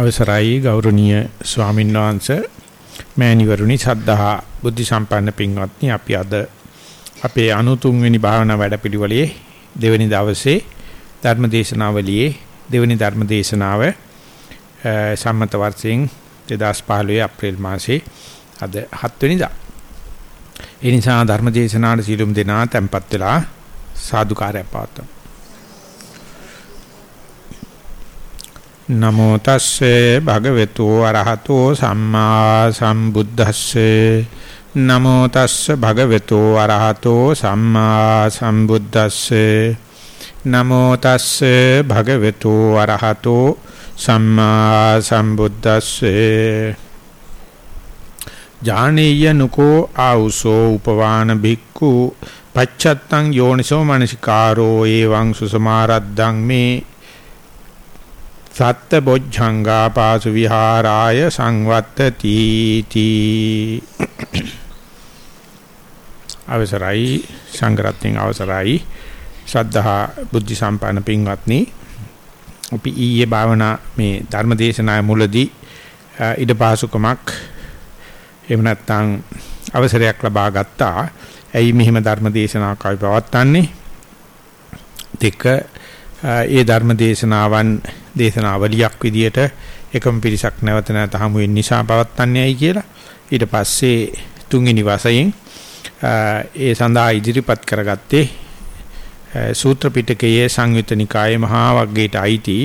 අවසරයි ගෞරවනීය ස්වාමීන් වහන්සේ මෑණිවරුනි සද්ධා බුද්ධ සම්පන්න පින්වත්නි අපි අද අපේ 93 වෙනි භාවනා වැඩපිළිවෙලේ දෙවෙනි දවසේ ධර්ම දේශනාවලියේ දෙවෙනි ධර්ම දේශනාව සම්මත වර්ෂයෙන් 2015 අප්‍රේල් මාසේ අද 7 වෙනිදා. ඒ නිසා ධර්ම දේශනාවට සීලුම් දෙනා tempත් වෙලා සාදුකාරය පවත්වමු. නමෝ තස්සේ භගවතු අරහතෝ සම්මා සම්බුද්දස්සේ. නමෝ තස්සේ භගවතු අරහතෝ සම්මා සම්බුද්දස්සේ. නමෝ තස්සේ භගවතු අරහතෝ සම්මා සම්බුද්දස්සේ. ජානීය නුකෝ ආඋසෝ උපවාන භික්ඛු පච්චත්තං යෝනිසෝ මනසිකාරෝ එවං සුසමාරද්දං මේ සත්ත බොජ්ජංගා පාසු විහාරාය සංවත්තති තී අවසරයි සංගරත්නින් අවසරයි ශ්‍රද්ධා බුද්ධ සම්පන්න පින්වත්නි අපි ඊයේ භාවනා මේ ධර්ම දේශනාවේ මුලදී ඉඩ පාසුකමක් එහෙම නැත්නම් අවසරයක් ලබා ගත්තා. ඇයි මෙහිම ධර්ම දේශනාවක් අපි පවත්වන්නේ? දෙක ඒ ධර්ම දේශනාවන් දේශනාවලියක් විදියට එකම පිරිසක් නැවත නැවත හමු වෙන නිසා පවත්න්නේයි කියලා ඊට පස්සේ තුන්වෙනි වශයෙන් ඒ සඳහා ඉදිරිපත් කරගත්තේ සූත්‍ර පිටකයේ සංයුත නිකායේ මහා වග්ගයට අයිති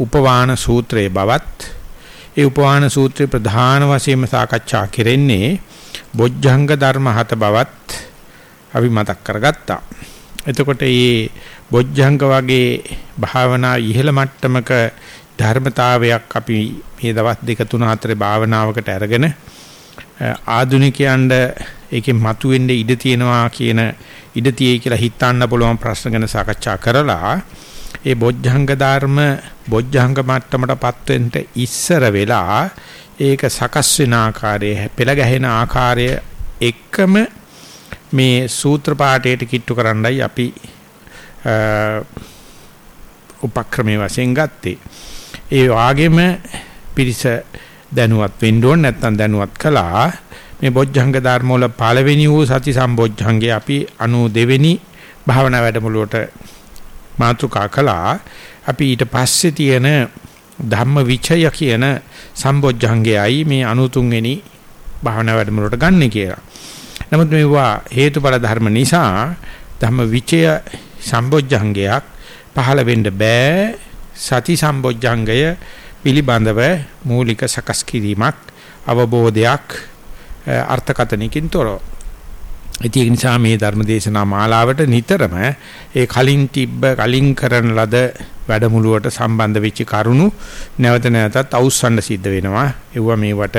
උපවාන සූත්‍රයේ බවත් ඒ උපවාන සූත්‍රයේ ප්‍රධාන වශයෙන්ම සාකච්ඡා කෙරෙන්නේ බොජ්ජංග ධර්ම හත බවත් අපි මතක් කරගත්තා. එතකොට මේ බොජ්ජංග වගේ භාවනා ඉහළ මට්ටමක ධර්මතාවයක් අපි මේ දවස් දෙක තුන හතරේ භාවනාවකට අරගෙන ආධුනිකයන්ට ඒකේ මතුවෙන්න ඉඩ තියෙනවා කියන ඉඩ තියෙයි කියලා හිතන්න පුළුවන් ප්‍රශ්න ගැන සාකච්ඡා කරලා ඒ බොජ්ජංග ධර්ම බොජ්ජංග මට්ටමටපත් වෙන්න ඉස්සර වෙලා ඒක සකස් වෙන ආකාරය පෙළ ගැහෙන ආකාරය එකම මේ සූත්‍ර පාඨයට කිට්ටු කරන්නයි අපි උපක්‍රමයේ වශයෙන් ගත්තේ. ඒ වාගේම පිරිස දැනුවත් වෙන්න ඕන නැත්නම් දැනුවත් කළා. මේ බොජ්ජංග ධර්ම වල පළවෙනි වූ සති සම්බොජ්ජංගේ අපි 92 වෙනි භාවනා වැඩමුළුවට මාතෘකා කළා. අපි ඊට පස්සේ තියෙන ධම්ම විචය කියන සම්බොජ්ජංගයයි මේ 93 වෙනි භාවනා වැඩමුළුවට ගන්න කියලා. නමුත් මේවා හේතුඵල ධර්ම නිසා ධම්ම විචය සම්බොජ්ජංගයක් පහළ වෙන්න බෑ සති සම්බොජ්ජංගය පිළිබඳව මූලික සකස් කිරීමක් අවබෝධයක් අර්ථකතනකින් තොරව. ඒක නිසා මේ ධර්ම දේශනා මාලාවට නිතරම ඒ කලින් තිබ්බ කලින් කරන ලද වැඩමුළුවට සම්බන්ධ වෙච්ච කරුණු නැවත නැවතත් අවුස්සන්න සිද්ධ වෙනවා. ඒවා මේවට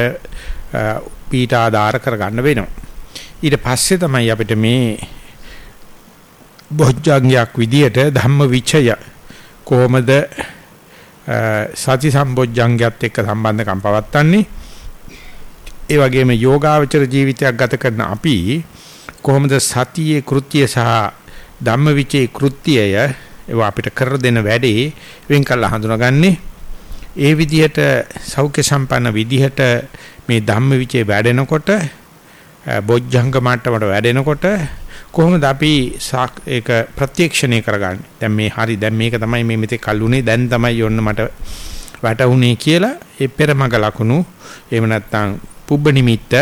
පීඨාදාර කරගන්න වෙනවා. ඊට පස්සේ තමයි අපිට මේ බොජ්ජංගයක් විදියට ධම්ම විචය කොහොමද සති සම්බොජ්ජංගයත් එක්ක සම්බන්ධකම් පවත්න්නේ ඒ වගේම යෝගාවචර ජීවිතයක් ගත කරන අපි කොහොමද සතියේ කෘත්‍ය සහ ධම්ම විචේ කෘත්‍යය ඒවා අපිට කර දෙන වැඩේ වෙන් කළා හඳුනාගන්නේ? ඒ විදිහට සෞඛ්‍ය සම්පන්න විදිහට මේ ධම්ම විචේ වැඩෙනකොට බොජ්ජංග මට්ටමට වැඩෙනකොට කොහොමද අපි ඒක ප්‍රත්‍යක්ෂණය කරගන්නේ? දැන් මේ හරි දැන් මේක තමයි මේ මෙතේ කල්ුනේ දැන් තමයි යොන්න මට වැටුනේ කියලා ඒ පෙරමග ලකුණු එහෙම නැත්නම් පුබ්බ නිමිත්ත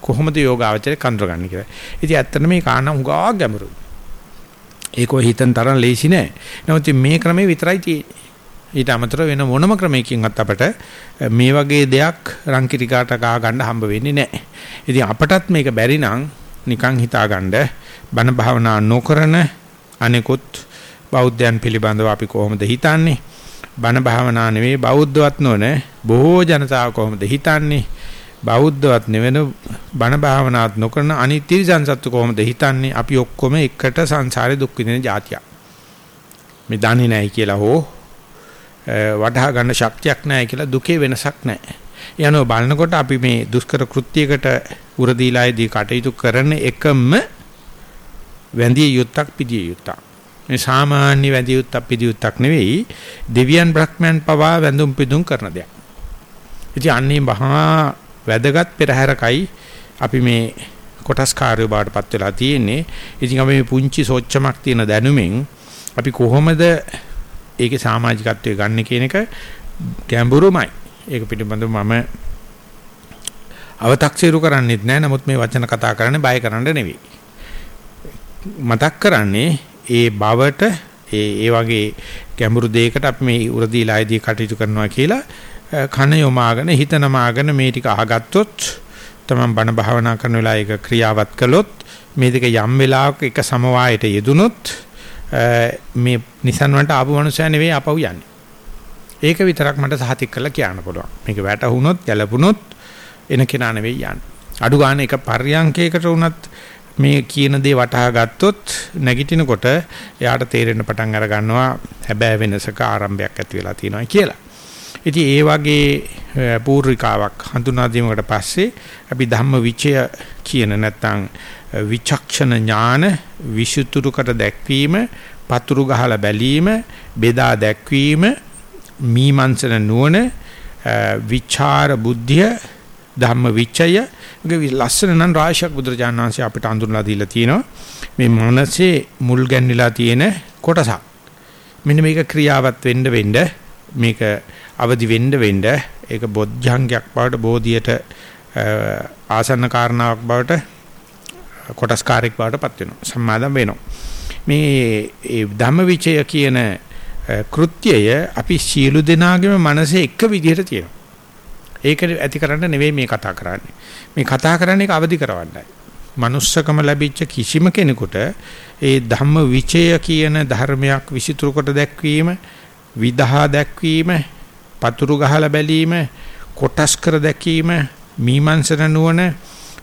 කොහොමද යෝගාවචරය කඳුරගන්නේ කියලා. ඉතින් ඇත්තට මේ කාණ උගා ගැඹුරුයි. ඒක ඔය හිතන තරම් ලේසි නෑ. නමුත් මේ ක්‍රමේ විතරයි තියෙන්නේ. ඊට අමතරව වෙන මොනම ක්‍රමයකින්වත් අපට මේ වගේ දෙයක් රංකිරිකාට ගා ගන්න හම්බ වෙන්නේ නැහැ. ඉතින් අපටත් මේක බැරි නම් නිකන් හිතාගන්න බණ භාවනා නොකරන අනෙකුත් බෞද්ධයන් පිළිබඳව අපි කොහොමද හිතන්නේ? බණ භාවනා නෙවෙයි බෞද්ධවත් නොවන බොහෝ ජනතාව කොහොමද හිතන්නේ? බෞද්ධවත් නෙවෙන බණ භාවනාත් නොකරන අනිත් තිරිසන් සත්තු කොහොමද හිතන්නේ? අපි ඔක්කොම එකට සංසාරේ දුක් විඳින જાතියක්. මේ දන්නේ නැහැ කියලා හෝ වඩහා ගන්න ශක්තියක් නැහැ කියලා දුකේ වෙනසක් නැහැ. යනෝ බලනකොට අපි මේ දුෂ්කර කෘත්‍යයකට උර දීලායේදී කටයුතු කරන එකම වැඳිය යුත්තක් පිළිය යුත්තක්. මේ සාමාන්‍ය වැදියුත්තක් පිදියුත්තක් නෙවෙයි දෙවියන් බ්‍රහ්මයන් පවා වැඳුම් පිදුම් කරන දෙයක්. ඉතින් අන්නේ මහා වැදගත් පෙරහැරකයි අපි මේ කොටස් කාර්ය බාටපත් වෙලා තියෙන්නේ. ඉතින් අපි මේ පුංචි සෝච්චමක් තියෙන දැනුමින් අපි කොහොමද ඒකේ සමාජිකත්වයේ ගන්න කියන එක ගැඹුරුමයි. ඒක පිටිබඳව මම අව탁සීරු කරන්නේත් නැහැ. නමුත් මේ වචන කතා කරන්නේ බය කරන්න නෙවෙයි. මතක් කරන්නේ ඒ බවට ඒ ඒ වගේ ගැඹුරු දෙයකට අපි මේ උරදීලායේදී කටයුතු කරනවා කියලා කන යොමාගෙන හිතනමාගෙන මේ ටික අහගත්තොත් තමන් බණ භාවනා කරන වෙලාව ඒක ක්‍රියාවත් කළොත් මේ දෙක යම් වෙලාවක එක සමவாயයට යෙදුනොත් මේ Nissan වලට ආපු මනුස්සයා නෙවෙයි අපව යන්නේ. ඒක විතරක් මට සහතික කරලා කියන්න පුළුවන්. මේක වැටහුනොත් ගැලපුනොත් එන කෙනා නෙවෙයි යන්නේ. අඩු ගන්න එක පර්යංකයකට වුණත් මේ කියන දේ වටහා ගත්තොත් නැගිටිනකොට එයාට තේරෙන්න පටන් අර ගන්නවා හැබෑ වෙනසක ආරම්භයක් ඇති වෙලා තියෙනවා කියලා. ඉතින් ඒ වගේ පූර්විකාවක් හඳුනා දීමකට පස්සේ අපි ධම්ම විචය කියන නැත්නම් විචක්ෂණ ඥාන විසුතුරුකට දැක්වීම පතුරු ගහලා බැලීම බෙදා දැක්වීම මීමන්සන නුවණ විචාර බුද්ධිය ධම්ම විචය. ගේ ලස්සන නම් රාශියක් බුදුරජාණන් වහන්සේ අපිට අඳුරලා දීලා තියෙනවා. මේ මනසේ මුල් ගැන්විලා තියෙන කොටසක්. මෙන්න මේක ක්‍රියාවත් වෙන්න වෙන්න මේක අවදි වෙන්න වෙන්න ඒක බොද්ධංගයක් බවට බෝධියට ආසන්න කාරණාවක් බවට කොටස්කාරයක් බවට පත් වෙනවා. සම්මාදම් වෙනවා. මේ ඒ ධම්මවිචය කියන කෘත්‍යය අපි සියලු දෙනාගේම මනසේ එක විදිහට තියෙනවා. ඒක ඇති කරන්න නෙවෙයි මේ කතා කරන්නේ. මේ කතා කරන්නේ ඒක අවදි කරවන්නයි. manussකම ලැබිච්ච කිසිම කෙනෙකුට ඒ ධම්ම විචය කියන ධර්මයක් විසිතුරු කොට දැක්වීම විදහා දැක්වීම පතුරු ගහලා බැලීම, කොටස් කර දැකීම, මීමන්සන නුවණ,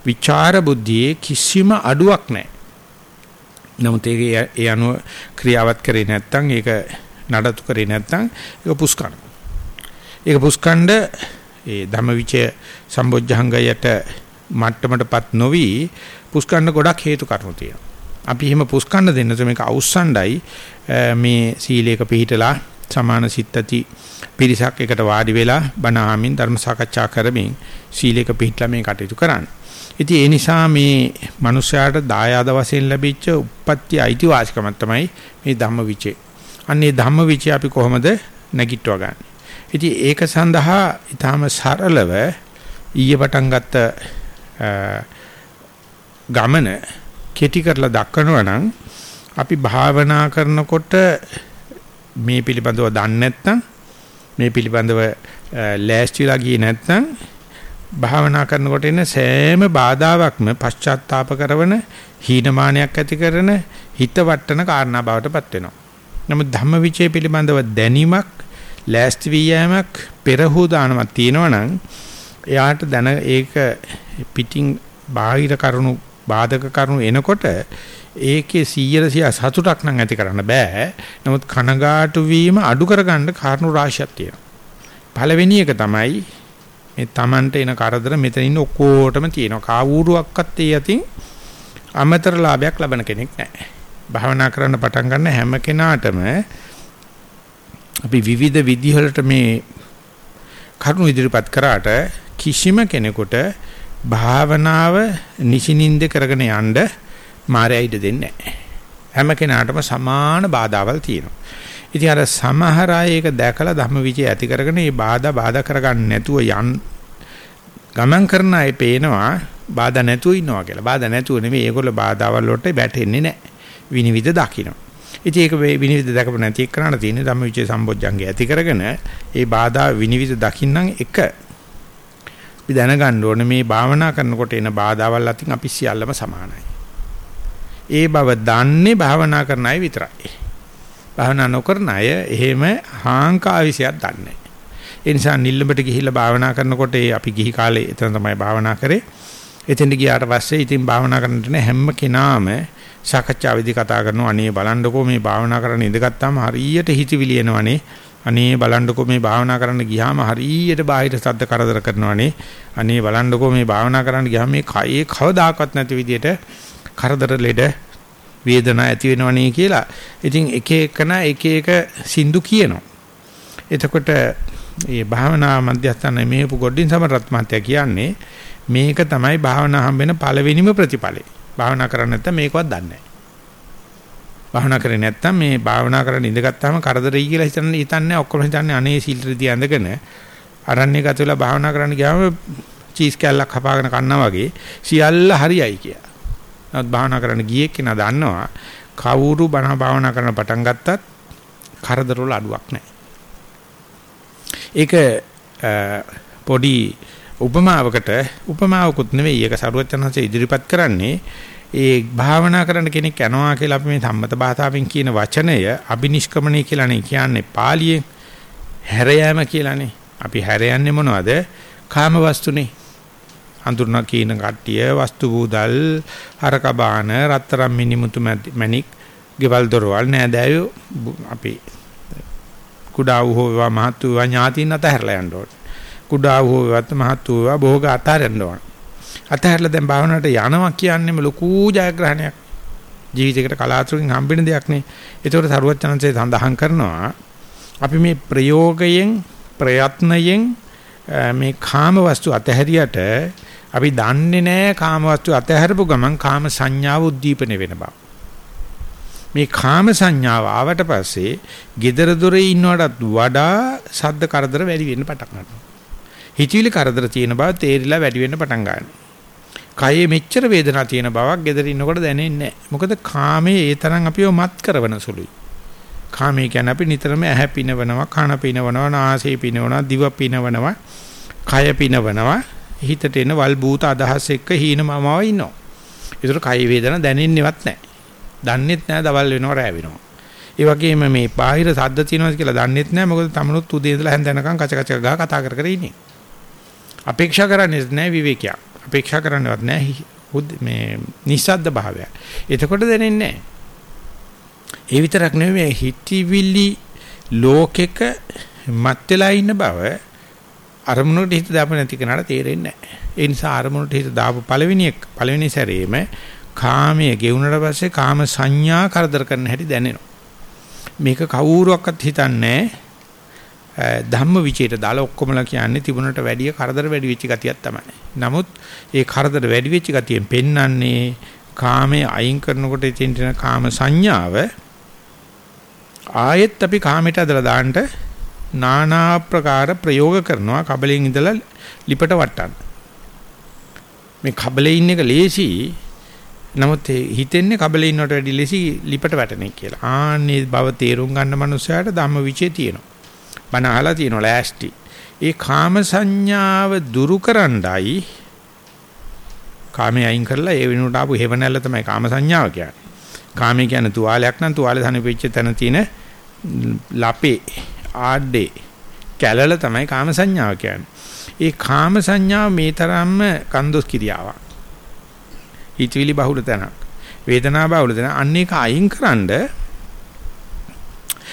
විචාර බුද්ධියේ කිසිම අඩුවක් නැහැ. නමුත් ඒක ඒ අනුව ක්‍රියාවත් කරේ නැත්නම් ඒක නඩත්තු කරේ නැත්නම් ඒක පුස්කන. ඒක පුස්කණ්ඩ ඒ ධම්මවිචය සම්බොජ්ජංගයට මට්ටමටපත් නොවි පුස්කණ්ඩ ගොඩක් හේතු කාරණු තියෙනවා. අපි එහෙම පුස්කණ්ඩ දෙන්න මේක අවුස්සණ්ඩයි මේ සීලයක පිළිහිටලා සමාන සිත්තති පිරිසක් එකට වාඩි වෙලා බණ ආමින් ධර්ම සාකච්ඡා කරමින් සීලයක පිළිట్లా මේ කටයුතු කරන්න. ඉතින් ඒ නිසා මේ මිනිස්යාට දායාද වශයෙන් ලැබිච්ච උප්පත්ති අයිතිවාසිකමක් තමයි මේ ධම්මවිචේ. අන්නේ ධම්මවිචේ අපි කොහොමද නැගිටව ගන්න. ඉතින් ඒක සඳහා ඊටාම සරලව ඊයේ පටන් ගත්ත ගමන කෙටි කරලා දක්වනවා නම් අපි භාවනා කරනකොට මේ පිළිබඳව දන්නේ නැත්නම් මේ පිළිබඳව ලෑස්තිලා ගියේ නැත්නම් භාවනා කරනකොට එන සෑම බාධාවක්ම පශ්චාත්තාප කරන හීනමානයක් ඇති කරන හිත වටන කාරණා බවටපත් වෙනවා. නමුත් ධම්මවිචය පිළිබඳව දැනීමක් ලෑස්ති වීමක් පෙරහුව දානමක් තියෙනවනම් එයාට දැන ඒක පිටින් බාහිර කරුණු බාධක කරුණු එනකොට ඒකේ 100 සතුටක් නම් ඇති කරන්න බෑ. නමුත් කනගාටු වීම අඩු කරගන්න කාරණු රාශියක් තියෙනවා. පළවෙනි එක තමයි මේ Tamanට එන කරදර මෙතන ඉන්න ඔක්කොටම තියෙනවා. කාවුරුවක්වත් ඒ යතින් අමතර ලාභයක් ලබන කෙනෙක් නැහැ. භාවනා කරන්න පටන් ගන්න හැම කෙනාටම අපි විවිධ විදිහකට මේ කරුණු ඉදිරිපත් කරාට කිසිම කෙනෙකුට භාවනාව නිසිනින්ද කරගෙන යන්න මායя ඉඩ දෙන්නේ නැහැ. හැම කෙනාටම සමාන බාධාවල් තියෙනවා. ඉතින් අර සමහර අය ඒක දැකලා ධම්මවිචය ඇති කරගෙන මේ බාධා බාධා කරගන්න නැතුව යන් ගමන් කරන අය පේනවා බාධා නැතුව ඉන්නවා කියලා. බාධා නැතුව නෙවෙයි ඒගොල්ලෝ බාධාවල් වලට වැටෙන්නේ නැහැ. විනිවිද දකින්න. ඉතින් ඒක විනිවිද දැකපො නැති එක්කනට තියෙන ධම්මවිචය සම්බොජ්ජංගේ ඇති කරගෙන ඒ බාධා විනිවිද දකින්නම් එක අපි දැනගන්න ඕනේ මේ භාවනා කරනකොට එන බාධාවල් අතින් අපි සියල්ලම සමානයි. ඒ බව දන්නේ භාවනා කරන අය විතරයි. භාවනා නොකරන අය එහෙම හාංකාවිසයක් දන්නේ ඒ නිසා නිල්ලඹට ගිහිල්ලා භාවනා කරනකොට ඒ අපි ගිහි කාලේ එතන තමයි භාවනා කරේ. එතෙන්ට ගියාට පස්සේ ඉතින් භාවනා කරන්නට හැම කෙනාම සාකච්ඡාවේදී කතා කරනවා අනේ බලන්නකෝ මේ භාවනා කරන්න ඉඳගත්තාම හරියට හිතවිලි එනවනේ. අනේ බලන්නකෝ මේ භාවනා කරන්න ගියාම හරියට බාහිර සද්ද කරදර කරනවනේ. අනේ බලන්නකෝ මේ භාවනා කරන්න ගියාම මේ කයේ කවදාකවත් නැති විදියට කරදර ලෙඩ වේදනා ඇති වෙනවනේ කියලා. ඉතින් එක එකන එක එක සින්දු කියනවා. එතකොට මේ භාවනා මධ්‍යස්ථාන මේපු ගොඩින් සමරත් මහත්තයා කියන්නේ මේක තමයි භාවනා හම්බෙන පළවෙනිම ප්‍රතිඵලය. භාවනා කරන්නේ නැත්නම් මේකවත් දන්නේ නැහැ. භාවනා කරේ නැත්නම් මේ භාවනා කරන්න ඉඳගත්තාම කරදරයි කියලා හිතන්නේ හිතන්නේ ඔක්කොම හිතන්නේ අනේ සීල්ටදී ඇඳගෙන අරන්නේ ගත වෙලා භාවනා කරන්න ගියාම චීස් කැල්ලක් හපාගෙන කන්නා වගේ සියල්ල හරියයි කියලා. නමුත් භාවනා කරන්න ගියේ කෙනා දන්නවා කවුරු බණ භාවනා කරන පටන් ගත්තත් කරදර වල අඩුවක් නැහැ. ඒක පොඩි උපමාවකට උපමාවකුත් නෙවෙයි. ඒක සරුවචනanse ඉදිරිපත් කරන්නේ ඒ භාවනා කරන කෙනෙක් යනවා කියලා අපි මේ සම්මත භාෂාවෙන් කියන වචනය අබිනිෂ්ක්‍මණය කියලානේ කියන්නේ පාලියෙන් හැර යාම කියලානේ. අපි හැර යන්නේ මොනවද? කාම වස්තුනේ. හඳුනා කියන කට්ටිය වස්තු බූදල් හරක බාන රත්තරම් මිනිමුතු මැණික් ගෙවල් දොරවල් නෑදෑයෝ අපි කුඩා වූ හෝ මහත් වූ ඥාතින් අතහැරලා යන්න ඕනේ. කුඩා වූ වත් මහත් වූ භෝග අතහැරෙන්න ඕනේ. අතහැරලා දැන් භාවනාවට යනවා කියන්නේම ලොකු ජයග්‍රහණයක්. ජීවිතයකට කලාතුරකින් හම්බෙන දෙයක් නේ ඒතකොට සරුවචනන්සේ සඳහන් කරනවා අපි මේ ප්‍රයෝගයෙන් ප්‍රයත්නයෙන් මේ කාම වස්තු අතහැරියට අපි දන්නේ නැහැ කාම වස්තු අතහැරපු ගමන් කාම සංඥාව උද්දීපන වෙන බව. මේ කාම සංඥාව ආවට පස්සේ gedara dore ඉන්නවටත් වඩා සද්ද කරදර වැඩි වෙන්න පටන් ගන්නවා. හිතවිලි කරදර තියෙන බව තේරිලා වැඩි වෙන්න පටන් ගන්නවා. කයේ මෙච්චර වේදනාවක් තියෙන බවක් gedara ඉන්නකොට දැනෙන්නේ නැහැ. මොකද කාමයේ ඒ තරම් අපිව මත් කරවන සුළුයි. කාමයේ කියන්නේ අපි නිතරම ඇහැ පිනවනවා, කන පිනවනවා, නාසය පිනවනවා, දිව පිනවනවා, කය පිනවනවා. හිතට එන වල් භූත අදහස් එක්ක හීනමමව ඉන්නවා. ඒතර කය වේදනා දැනෙන්නේවත් නැහැ. දන්නෙත් නැහැ දවල් වෙනවා රැ වෙනවා. ඒ වගේම මේ බාහිර සද්ද තියෙනවා කියලා දන්නෙත් නැහැ මොකද තමනුත් උදේ ඉඳලා හැන්දනකම් කච කච ගා කතා කර කර ඉන්නේ. අපේක්ෂා කරන්නේ නැහැ විවේකයක්. අපේක්ෂා කරන්නේවත් නැහැ මේ නිස්සද්ද භාවය. එතකොට දැනෙන්නේ නැහැ. ඒ විතරක් නෙවෙයි හිතවිලි ලෝකෙක මත් වෙලා ඉන්න බව අරමුණට හිත දාප නැති කෙනාට තේරෙන්නේ නැහැ. ඒ නිසා අරමුණට හිත දාපු පළවෙනි පළවෙනි සැරේම කාමයේ ගෙවුනට පස්සේ කාම සංඥා කරදර කරන හැටි දැනෙනවා. මේක කවුරුවක්වත් හිතන්නේ ධම්ම විචේට දාලා ඔක්කොමලා කියන්නේ තිබුණට වැඩිය කරදර වැඩි වෙච්ච ගතියක් තමයි. නමුත් ඒ කරදර වැඩි වෙච්ච ගතියෙන් පෙන්වන්නේ කාමයේ අයින් කරනකොට තියෙන කාම සංඥාව ආයෙත් අපි කාමයට ඇදලා දාන්න নানা ආකාර ප්‍රයෝග කරනවා කබලෙන් ඉඳලා ලිපට වට්ටන්න. මේ කබලේ ඉන්න එක ලේසි. නමුත් හිතෙන්නේ කබලේ ඉන්නවට වැඩි ලේසි ලිපට වැටෙන එක කියලා. ආන්නේ බව තේරුම් ගන්න මනුස්සයාට ධම්ම විචේ තියෙනවා. බණ අහලා තියෙනවා ලෑස්ටි. ඒ කාම සංඥාව දුරු කරන්නයි කාමයේ අයින් කරලා ඒ වෙනුවට ආපු හේවණල්ල තමයි කාම සංඥාව කියන්නේ. කාමයේ කියන්නේ තුවාලයක් නම් තුවාලේ තනිපෙච්ච තැන තියෙන ලපේ ආඩේ කැලල තමයි කාම සංඥාව කියන්නේ. ඒ කාම සංඥාව මේ තරම්ම කන්දොස් කිරියාවක්. හිතවිලි බහුල තැනක්. වේදනා බහුල තැන. අන්න ඒක අයින්කරනද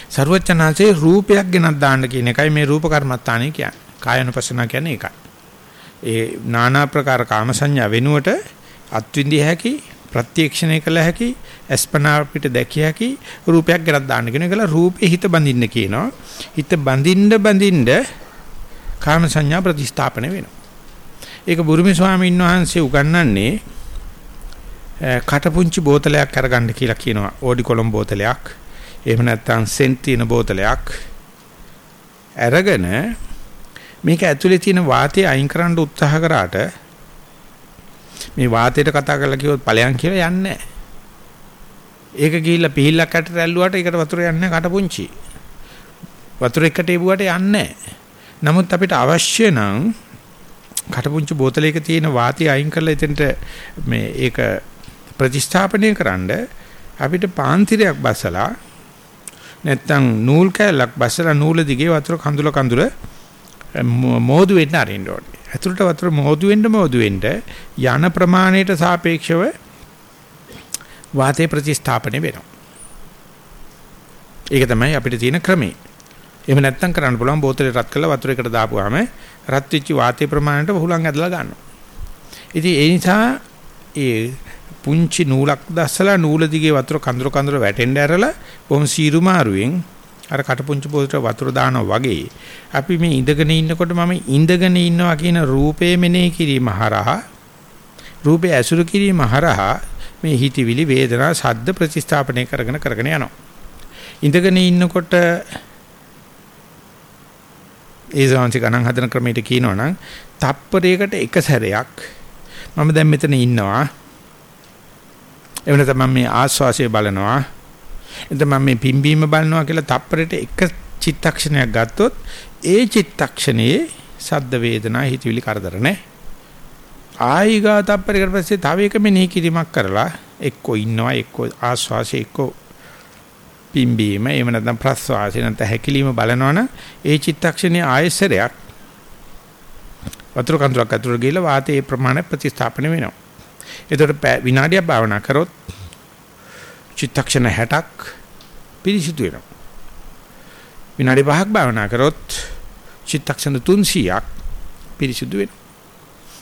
ਸਰවචනාසේ රූපයක් ගෙනත් දාන්න කියන එකයි මේ රූප කර්මත්තානේ කියන්නේ. කායනුපස්සනා කියන්නේ ඒකයි. ඒ নানা ප්‍රකාර කාම සංඥා වෙනුවට අත්විඳිය හැකි ප්‍රත්‍යක්ෂණය කළ හැකි අස්පනා පිට දැකිය හැකි රූපයක් ගණන් දාන්න කියන එකලා රූපේ හිත බඳින්න කියනවා. හිත බඳින්න බඳින්න කාම සංඥා ප්‍රතිස්ථාපන වෙනවා. ඒක බුරුමි ස්වාමීන් වහන්සේ උගන්වන්නේ කටපුංචි බෝතලයක් අරගන්න කියලා කියනවා. ඕඩි කොලම් බෝතලයක්. එහෙම නැත්නම් සෙන්ට් තියෙන බෝතලයක් අරගෙන මේක ඇතුලේ තියෙන වාතය අයින් කරන්න උත්සාහ කරාට මේ වාතයට කතා කරලා කිව්වොත් ඵලයන් කියලා යන්නේ ඒක ගිහිල්ලා පිහිල්ලක් අතට ඇල්ලුවාට ඒකට වතුර යන්නේ කටපුංචි. වතුර එකට එවුවට යන්නේ නමුත් අපිට අවශ්‍ය නම් කටපුංචි බෝතලයක තියෙන වාතය අයින් කරලා එතෙන්ට මේ ඒක ප්‍රතිස්ථාපනය කරන්න අපිට පාන්තිරයක් බසලා නැත්තම් නූල් කැලක් බසලා නූල දිගේ වතුර කඳුල කඳුල මෝදු වෙන්න අරින්න ඕනේ. ඇතුළට වතුර මොහොදු වෙන්න මොහොදු වෙන්න යන ප්‍රමාණයට සාපේක්ෂව වාතේ ප්‍රතිස්ථාපනය වෙනවා. ඒක තමයි අපිට තියෙන ක්‍රමය. එහෙම නැත්තම් කරන්න පුළුවන් බෝතලේ රත් කරලා වතුර එකට දාපුවාම රත් වෙච්ච වාතයේ ප්‍රමාණයට හුලං ඇදලා ගන්නවා. ඉතින් ඒ නිසා ඒ පුංචි නූලක් දැස්සලා නූල දිගේ වතුර කඳුර කඳුර වැටෙන්න ඇරලා බොහොම සීරු මාරුවෙන් අර කටපුංචි පොතට වතුර දානවා වගේ අපි මේ ඉඳගෙන ඉන්නකොට මම ඉඳගෙන ඉන්නවා කියන රූපේ මෙනෙහි කිරීම හරහා රූපේ ඇසුරු කිරීම හරහා මේ හිතවිලි වේදනා සද්ද ප්‍රතිස්ථාපනය කරගෙන කරගෙන යනවා. ඉඳගෙන ඉන්නකොට ඒ සාංශ ගණන් හදන ක්‍රමයට කියනවනම් තප්පරයකට එක සැරයක්. මම දැන් මෙතන ඉන්නවා. එවන තමයි මේ ආස්වාසිය බලනවා. එතන මම මේ පිම්බීම බලනවා කියලා තප්පරයට එක චිත්තක්ෂණයක් ගත්තොත් ඒ චිත්තක්ෂණයේ සද්ද වේදනා හිතවිලි කරදර නැහැ ආයිගා තප්පරයකට පස්සේ තව එක මෙනෙහි කිරීමක් කරලා එක්කෝ ඉන්නවා එක්කෝ ආස්වාසිය එක්කෝ පිම්බීම එහෙම නැත්නම් ප්‍රස්වාසය නැත්නම් හැකිලිම බලනවනම් ඒ චිත්තක්ෂණයේ ආයසරයක් වතුර කඳුරක් අතුර ගිහලා වාතයේ ප්‍රමාණය ප්‍රතිස්ථාපන වෙනවා. එතකොට විනාඩියක් භාවනා කරොත් චිත්තක්ෂණ 60ක් පිරිසිදු වෙනවා. විනාඩි 5ක් භාවනා කරොත් චිත්තක්ෂණ 300ක් පිරිසිදු වෙනවා.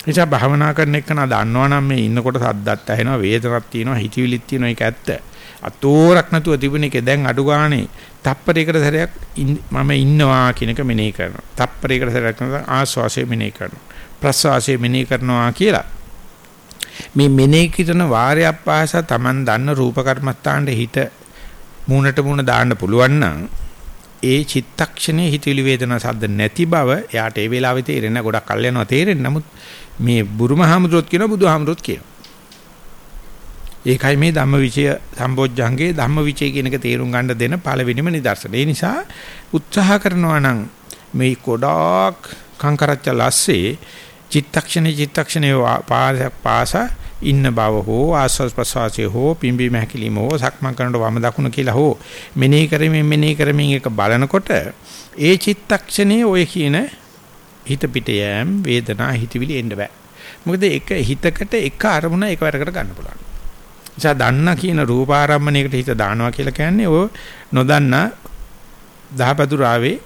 නිසා භාවනා කරන එක නා දන්නවනම් මේ ඉන්නකොට සද්දත් ඇහෙනවා වේදනක් තියෙනවා හිතවිලිත් තියෙනවා ඒක ඇත්ත. අතෝරක් නැතුව තිබුණ එකේ දැන් අඩු ගානේ තප්පරයකට සැරයක් මම ඉන්නවා කියන එක මෙනෙහි කරනවා. තප්පරයකට සැරයක් නැත්නම් ආස්වාසය මෙනෙහි කරනවා. ප්‍රස්වාසය මෙනෙහි කරනවා කියලා. මේ මෙනෙහි කරන වාරයක් පාසා Taman දන්න රූප කර්මස්ථානයේ හිත මූණට මූණ දාන්න පුළුවන් නම් ඒ චිත්තක්ෂණයේ හිතවිලි වේදනා සද්ද නැති බව එයාට ඒ වෙලාවේ තේරෙන්න ගොඩක් කල් යනවා තේරෙන්නේ. නමුත් මේ බුරුමහාමුදුරුවොත් කියනවා බුදුහාමුදුරුවොත් කියනවා. ඒකයි මේ ධම්මවිචය සම්බොජ්ජංගේ ධම්මවිචය කියන එක තේරුම් ගන්න දෙන පළවෙනිම නිදර්ශන. ඒ නිසා උත්සාහ කරනවා නම් මේ කොඩක් කංකරච්ච ලස්සේ චිත්තක්ෂණේ චිත්තක්ෂණේ පාස ඉන්න බව හෝ ආස්වාස් ප්‍රසවාසයේ හෝ පිම්බි මහකිලිම හෝ සක්මන් කරනකොට වම දකුණ කියලා හෝ මෙනෙහි කරමින් මෙනෙහි කරමින් එක බලනකොට ඒ චිත්තක්ෂණේ ඔය කියන හිත පිට යෑම් වේදනා හිතවිලි එන්න බෑ. මොකද එක හිතකට එක අරමුණ එකවරකට ගන්න පුළුවන්. නිසා දන්න කියන රූපාරම්මණයකට හිත දානවා කියලා කියන්නේ ඔය නොදන්න දහපතුරාවේ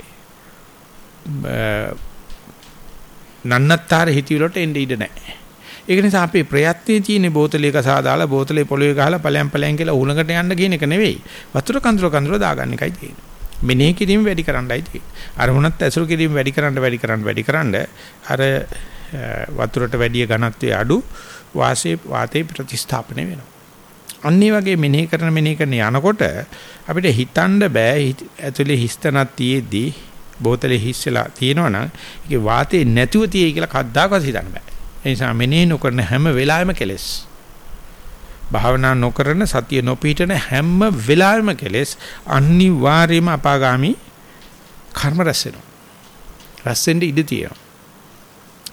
නන්නත්තර හිතවිලට එන්න ඉඩ නැහැ. ඒක නිසා අපේ ප්‍රයත්නයේ තියෙන බෝතලයක සාදාලා බෝතලේ පොළවේ ගහලා පලයන් පලයන් කියලා උණකට යන්න කියන එක නෙවෙයි. වතුර කඳුර කඳුර දාගන්න එකයි තියෙන්නේ. මෙනෙහි කිරීම වැඩි කරන්නයි තියෙන්නේ. අරමුණත් ඇසුරු කිරීම වැඩි කරන්න වැඩි කරන්න වැඩි කරන්න අර වතුරට වැඩි ඝනත්වයේ අඩු වාසේ වාතේ ප්‍රතිස්ථාපනය වෙනවා. අන්නේ වගේ මෙනෙහි කරන මෙනෙහි කරන යනකොට අපිට හිතන්න බෑ ඇතුලේ හිස්තනක් තියේදී බෝතලේ හිස්සලා තියෙනවනම් ඒකේ වාතේ නැතුව තියෙයි කියලා කද්දාකවත් හිතන්න බෑ. ඒ නිසා මෙනෙහි නොකරන හැම වෙලාවෙම කෙලෙස්. භාවනා නොකරන සතිය නොපීඨන හැම වෙලාවෙම කෙලෙස් අනිවාර්යයෙන්ම අපාගාමි කර්ම රැස් වෙනවා. රැස් වෙන්න ඉඩ තියෙනවා.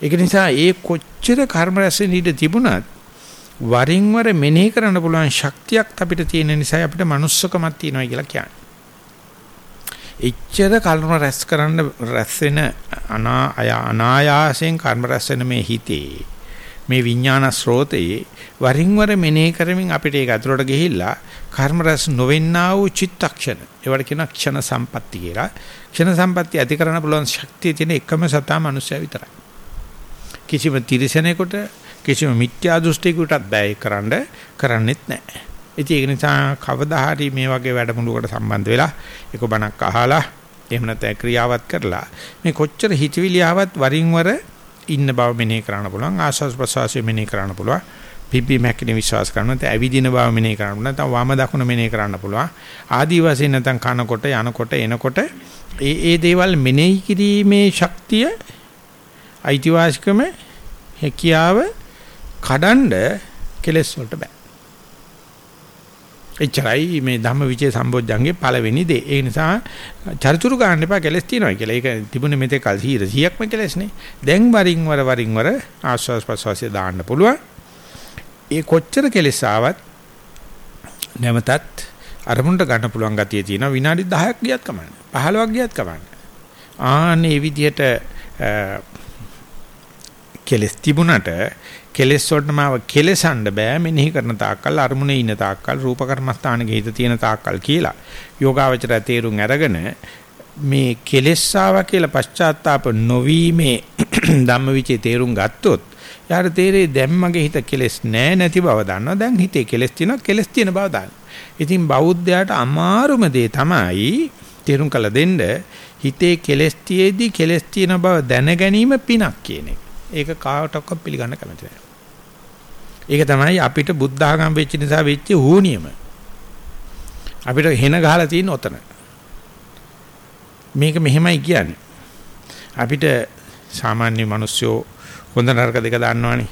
ඒක නිසා ඒ කොච්චර කර්ම රැස් වෙන්න ඉඩ තිබුණත් වරින් වර මෙනෙහි කරන්න පුළුවන් ශක්තියක් අපිට තියෙන නිසා අපිට manussකමක් තියෙනවා කියලා කියන්නේ. එච්චර කර්ම රැස් කරන්න රැස් වෙන අනායාසයෙන් කර්ම රැස් වෙන මේ හිතේ මේ විඥාන ස්රෝතයේ වරින් වර මෙනෙහි කරමින් අපිට ඒක අතුරට ගිහිල්ලා කර්ම රැස් නොවෙන්නා වූ චිත්තක්ෂණ ඒවට කියන ක්ෂණ සම්පatti කියලා ක්ෂණ සම්පatti ඇති කරන්න පුළුවන් ශක්තිය තියෙන එකම සතා මනුස්සයා විතරයි කිසිම තිරසනෙකුට කිසිම මිත්‍යා දෘෂ්ටියකටත් බෑ කරන්න කරන්නෙත් නැහැ. ඉතින් ඒක නිසා කවදා හරි මේ වගේ වැඩමුළුවකට සම්බන්ධ වෙලා ඒක බණක් අහලා එහෙම නැත්නම් ක්‍රියාවත් කරලා මේ කොච්චර හිතවිලි ආවත් වරින් වර ඉන්න බව මෙනෙහි කරන්න පුළුවන් ආස්වාස් ප්‍රසවාසය මෙනෙහි කරන්න පුළුවන් පිපි මැකිනේ විශ්වාස කරනවා නැත්නම් ඇවිදින බව මෙනෙහි කරන්න පුළුවන් නැත්නම් වම දකුණ මෙනෙහි කරන්න පුළුවන් ආදි වශයෙන් නැත්නම් කනකොට යනකොට එනකොට ඒ ඒ දේවල් මෙනෙහි කිරීමේ ශක්තිය අයිතිවාසිකම හැකියාව කඩන්ඩ කෙලස් වලට බෑ. එච්චරයි මේ ධම්මවිචේ සම්බොජ්ජංගේ පළවෙනි දේ. ඒ නිසා චරිචුරු ගන්න එපා කෙලස් තියනවා කියලා. ඒක තිබුණේ මෙතේ කල් 100ක්ම කෙලස්නේ. දැන් වරින් වර වරින් වර ආස්වාස් ප්‍රසවාසය දාන්න පුළුවන්. ඒ කොච්චර කෙලස් ආවත් නැවතත් අරමුණට ගන්න පුළුවන් ගතිය තියෙනවා. විනාඩි 10ක් ගියත් කමන්නේ. 15ක් ගියත් කමන්නේ. ආන්නේ මේ විදිහට කෙලස් තිබුණට කෙලස් වලට මාව කෙලසන්න බෑ මෙනෙහි කරන තාක්කල් අරමුණේ ඉන්න තාක්කල් රූප කර්මස්ථානයේ හිත තියෙන තාක්කල් කියලා යෝගාවචර තේරුම් අරගෙන මේ කෙලස්සාව කියලා පශ්චාත්තාප නොවීමේ ධම්මවිචේ තේරුම් ගත්තොත් යාට තේරෙයි දැන් මගේ හිත කෙලස් නෑ නැති බව දන්නවා. දැන් හිතේ කෙලස් තියෙනවා කෙලස් තියෙන බව දන්නවා. ඉතින් බෞද්ධයාට අමාරුම දේ තමයි තේරුම් කළ දෙන්න හිතේ කෙලස් තියේදී කෙලස් තියෙන බව දැන ගැනීම පිනක් කියන එක. ඒක කාටවත් පිළිගන්න කැමති නෑ. ඒක තමයි අපිට බුද්ධ ආගම් වෙච්ච නිසා වෙච්ච හෝනියම. අපිට හෙන ගහලා තියෙන ඔතන. මේක මෙහෙමයි කියන්නේ. අපිට සාමාන්‍ය මිනිස්සු හොඳ නරක දෙක දන්නවනේ.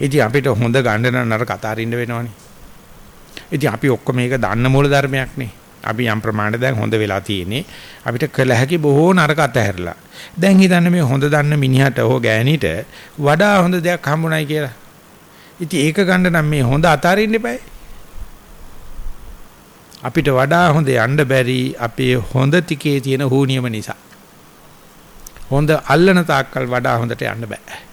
ඉතින් අපිට හොඳ ගන්න නරක අතාරින්න වෙනවනේ. ඉතින් අපි ඔක්කොම මේක දන්න මූල ධර්මයක් නේ. අපි යම් ප්‍රමාණයක් දැන් හොඳ වෙලා තියෙන්නේ. අපිට කළ හැකි බොහෝ නරක අතහැරලා. දැන් හිතන්න මේ හොඳ දන්න මිනිහට හෝ ගෑණිට වඩා හොඳ දෙයක් හම්බුනායි කියලා. ඉතින් ඒක ගන්න නම් මේ හොඳ අතාරින්න එපායි. අපිට වඩා හොඳ යන්න බැරි අපේ හොඳ තිකේ තියෙන හෝනියම නිසා. හොඳ අල්ලන තාක්කල් වඩා හොඳට යන්න බෑ.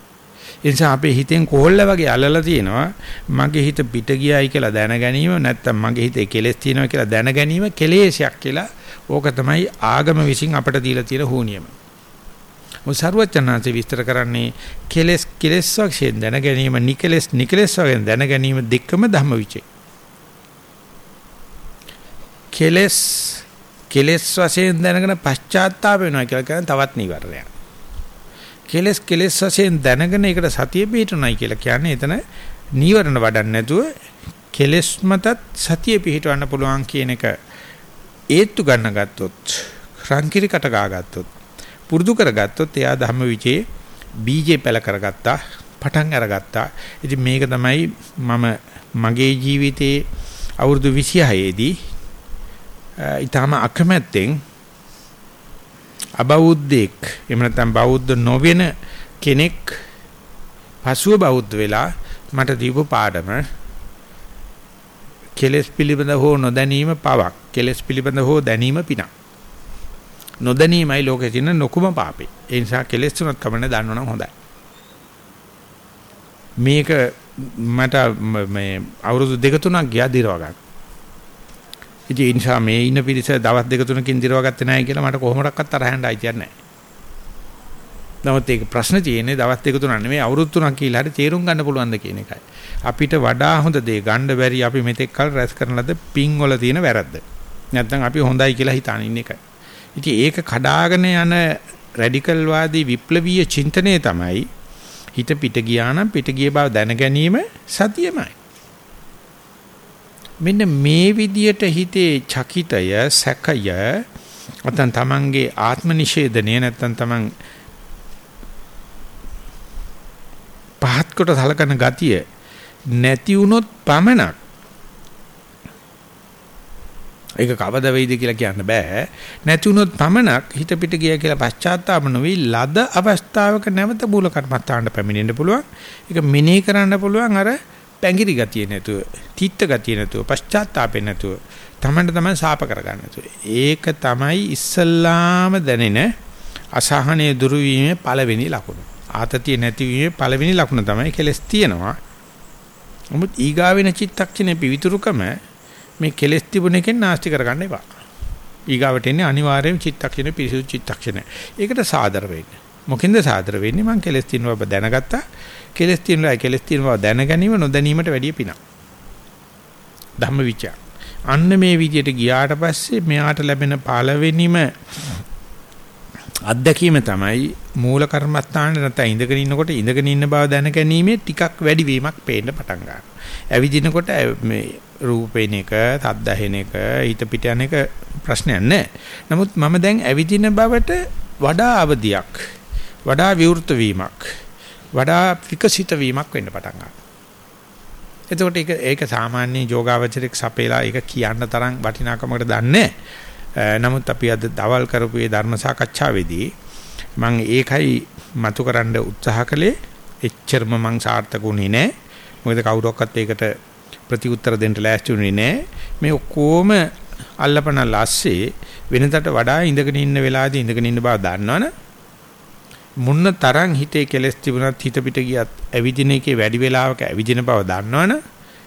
ඒ නිසා අපේ හිතෙන් කොහොල්ල වගේ අල්ලලා තියෙනවා මගේ හිත පිට ගියයි කියලා දැන ගැනීම නැත්තම් මගේ හිතේ කෙලෙස් තියෙනවා කියලා දැන ගැනීම කෙලෙසයක් කියලා ඕක තමයි ආගම විසින් අපට දීලා තියෙන හෝනියම. මො සර්වචනාංශي විස්තර කරන්නේ කෙලෙස් කෙලෙස් වශයෙන් දැන ගැනීම නිකලෙස් නිකලෙස් වශයෙන් දැන ගැනීම දෙකම ධම්මවිචේ. කෙලෙස් කෙලෙස් වශයෙන් දැනගෙන පශ්චාත්තාප වෙනවා කියලා කියන තවත් නිවර්ණයක්. කෙලෙස් කෙලෙස් වශයෙන් දැනගෙන ඒකට සතිය පිහිටුණයි කියලා කියන්නේ එතන නීවරණ වඩන්න නැතුව කෙලෙස් මතත් සතිය පිහිටවන්න පුළුවන් කියන එක ඒත්තු ගන්න ගත්තොත් රංකිරි කට ගාගත්තොත් පුරුදු කරගත්තොත් එයා ධම්මවිචේ බීජේ පැල කරගත්තා පටන් අරගත්තා. ඉතින් මේක තමයි මම මගේ ජීවිතේ අවුරුදු 26 දී ඊටම අකමැත්තෙන් අබෞද්ධෙක් එහෙම නැත්නම් බෞද්ධ නොවන කෙනෙක් පසුව බෞද්ධ වෙලා මට දීපු පාඩම කෙලස් පිළිබඳ හෝ නොදැනීම පවක් කෙලස් පිළිබඳ හෝ දැනීම පිනක්. නොදැනීමයි ලෝකේ තියෙන නොකුම පාපේ. ඒ නිසා කෙලස් තුනක් කමන්න දන්නවනම් හොඳයි. මේක මට මේ අවුරුදු දෙක තුනක් ගියා දිරව ගන්න ඉතින් ඒ නිසා මේ ඉන්න පිරිස දවස් දෙක තුනකින් දිරවගත්තේ නැහැ කියලා මට කොහොමඩක්වත් තරහින් ආයිතියක් නැහැ. නමුත් ඒක ප්‍රශ්න තියෙන්නේ දවස් දෙක තුනක් නෙමෙයි අවුරුදු තුනක් කියලා හරි තේරුම් ගන්න පුළුවන්ද කියන එකයි. අපිට වඩා හොඳ දේ ගන්න බැරි අපි මෙතෙක් කල රැස් කරන ලද පිං වල තියෙන වැරද්ද. නැත්නම් අපි හොඳයි කියලා හිතාන ඉන්න එකයි. ඉතින් ඒක කඩාගෙන යන රැඩිකල් වාදී විප්ලවීය චින්තනය තමයි හිත පිට ගියා නම් පිට ගිය බව දැන ගැනීම සතියමයි. මෙන්න මේ විදියට හිතේ චකිතය සැකය නැත්නම් තමන්ගේ ආත්ම නිෂේධනය නැත්නම් තමන් පහත් කොට සලකන ගතිය නැති වුනොත් පමණක්. ඒක කවද වෙයිද කියලා කියන්න බෑ. නැති වුනොත් පමණක් හිත පිට ගිය කියලා පශ්චාත්තාප නොවි ලද අවස්ථාවක නැවත මූල කර්මත්තාන්ට පැමිණෙන්න පුළුවන්. ඒක මෙනෙහි කරන්න පුළුවන්. අර පැංගිරි ගතිය නැතුව, තිත්ත ගතිය නැතුව, පශ්චාත්තාපේ නැතුව තමන්ට තමයි සාප කරගන්න නැතුව. ඒක තමයි ඉස්සල්ලාම දැනෙන අසහනයේ දුරු වීමේ පළවෙනි ලකුණ. ආතතිය නැතිවීමේ පළවෙනි ලකුණ තමයි කෙලස් තියෙනවා. නමුත් ඊගාවෙන චිත්තක්ෂණේ පිවිතුරුකම මේ කෙලස් තිබුණේකෙන් නාස්ති කරගන්න එපා. ඊගාවට එන්නේ අනිවාර්යයෙන් චිත්තක්ෂණේ පිරිසුදු චිත්තක්ෂණය. ඒකට සාදර වෙන්න. මොකෙන්ද සාදර වෙන්නේ? මං කෙලස් තියෙන බව දැනගත්තා. කෙලස් තියෙනවා කෙලස් තියෙන බව දැන ගැනීම නොදැනීමට වැඩිය පිනක්. ධම්මවිචය. අන්න මේ විදියට ගියාට පස්සේ මෙයාට ලැබෙන පළවෙනිම අත්දැකීම තමයි මූල කර්මස්ථානේ නැත්නම් ඉඳගෙන ඉන්නකොට ඉඳගෙන ඉන්න බව දැන ගැනීමේ ටිකක් වැඩි වීමක් පේන්න පටන් ගන්නවා. ඇවිදිනකොට මේ රූපේන එක, තද්දහෙන එක, හිත පිට යන එක ප්‍රශ්නයක් නැහැ. නමුත් මම දැන් ඇවිදින බවට වඩා අවදියක්, වඩා විවෘත වීමක් වඩා විකසිත වීමක් වෙන්න පටන් ගන්නවා. එතකොට ඒක ඒක සාමාන්‍ය යෝගාවචරයක් සපේලා ඒක කියන්න තරම් වටිනාකමකට දන්නේ නමුත් අපි අද දවල් කරපු මේ ධර්ම සාකච්ඡාවේදී මම ඒකයි මතු කරන්න උත්සාහ කළේ. එච්චරම මං සාර්ථකුනේ නෑ මොකද කවුරක්වත් ඒකට ප්‍රතිඋත්තර දෙන්න ලෑස්තිුනේ නෑ මේ ඔක්කොම අල්ලපන ලස්සේ වෙනතට වඩා ඉඳගෙන ඉන්න වෙලාවදී ඉඳගෙන ඉන්න බව දන්නවනේ. මුන්න තරම් හිතේ කෙලස් තිබුණත් හිත පිට ගියත් ඇවිදින එකේ වැඩි වෙලාවක ඇවිදින බව දන්නවනේ.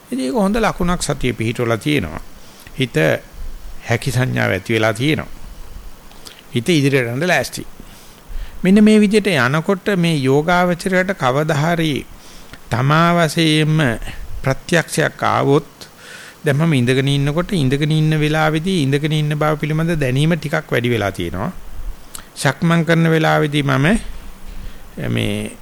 ඉතින් ඒක හොඳ ලකුණක් සතිය පිහිටවලා තියෙනවා. හිත හැකි සංඥාව ඇති වෙලා තියෙනවා. හිත ඉදිරියට යන්න ලෑස්ති. මෙන්න මේ විදිහට යනකොට මේ යෝගාවචරයට කවදා හරි තමා වශයෙන්ම ප්‍රත්‍යක්ෂයක් ආවොත් දැන් මම ඉඳගෙන ඉන්නකොට ඉඳගෙන ඉන්න වෙලාවේදී ඉඳගෙන ඉන්න බව පිළිබඳ දැනීම ටිකක් වැඩි වෙලා තියෙනවා. සක්මන් කරන වෙලාවේදී මම මේ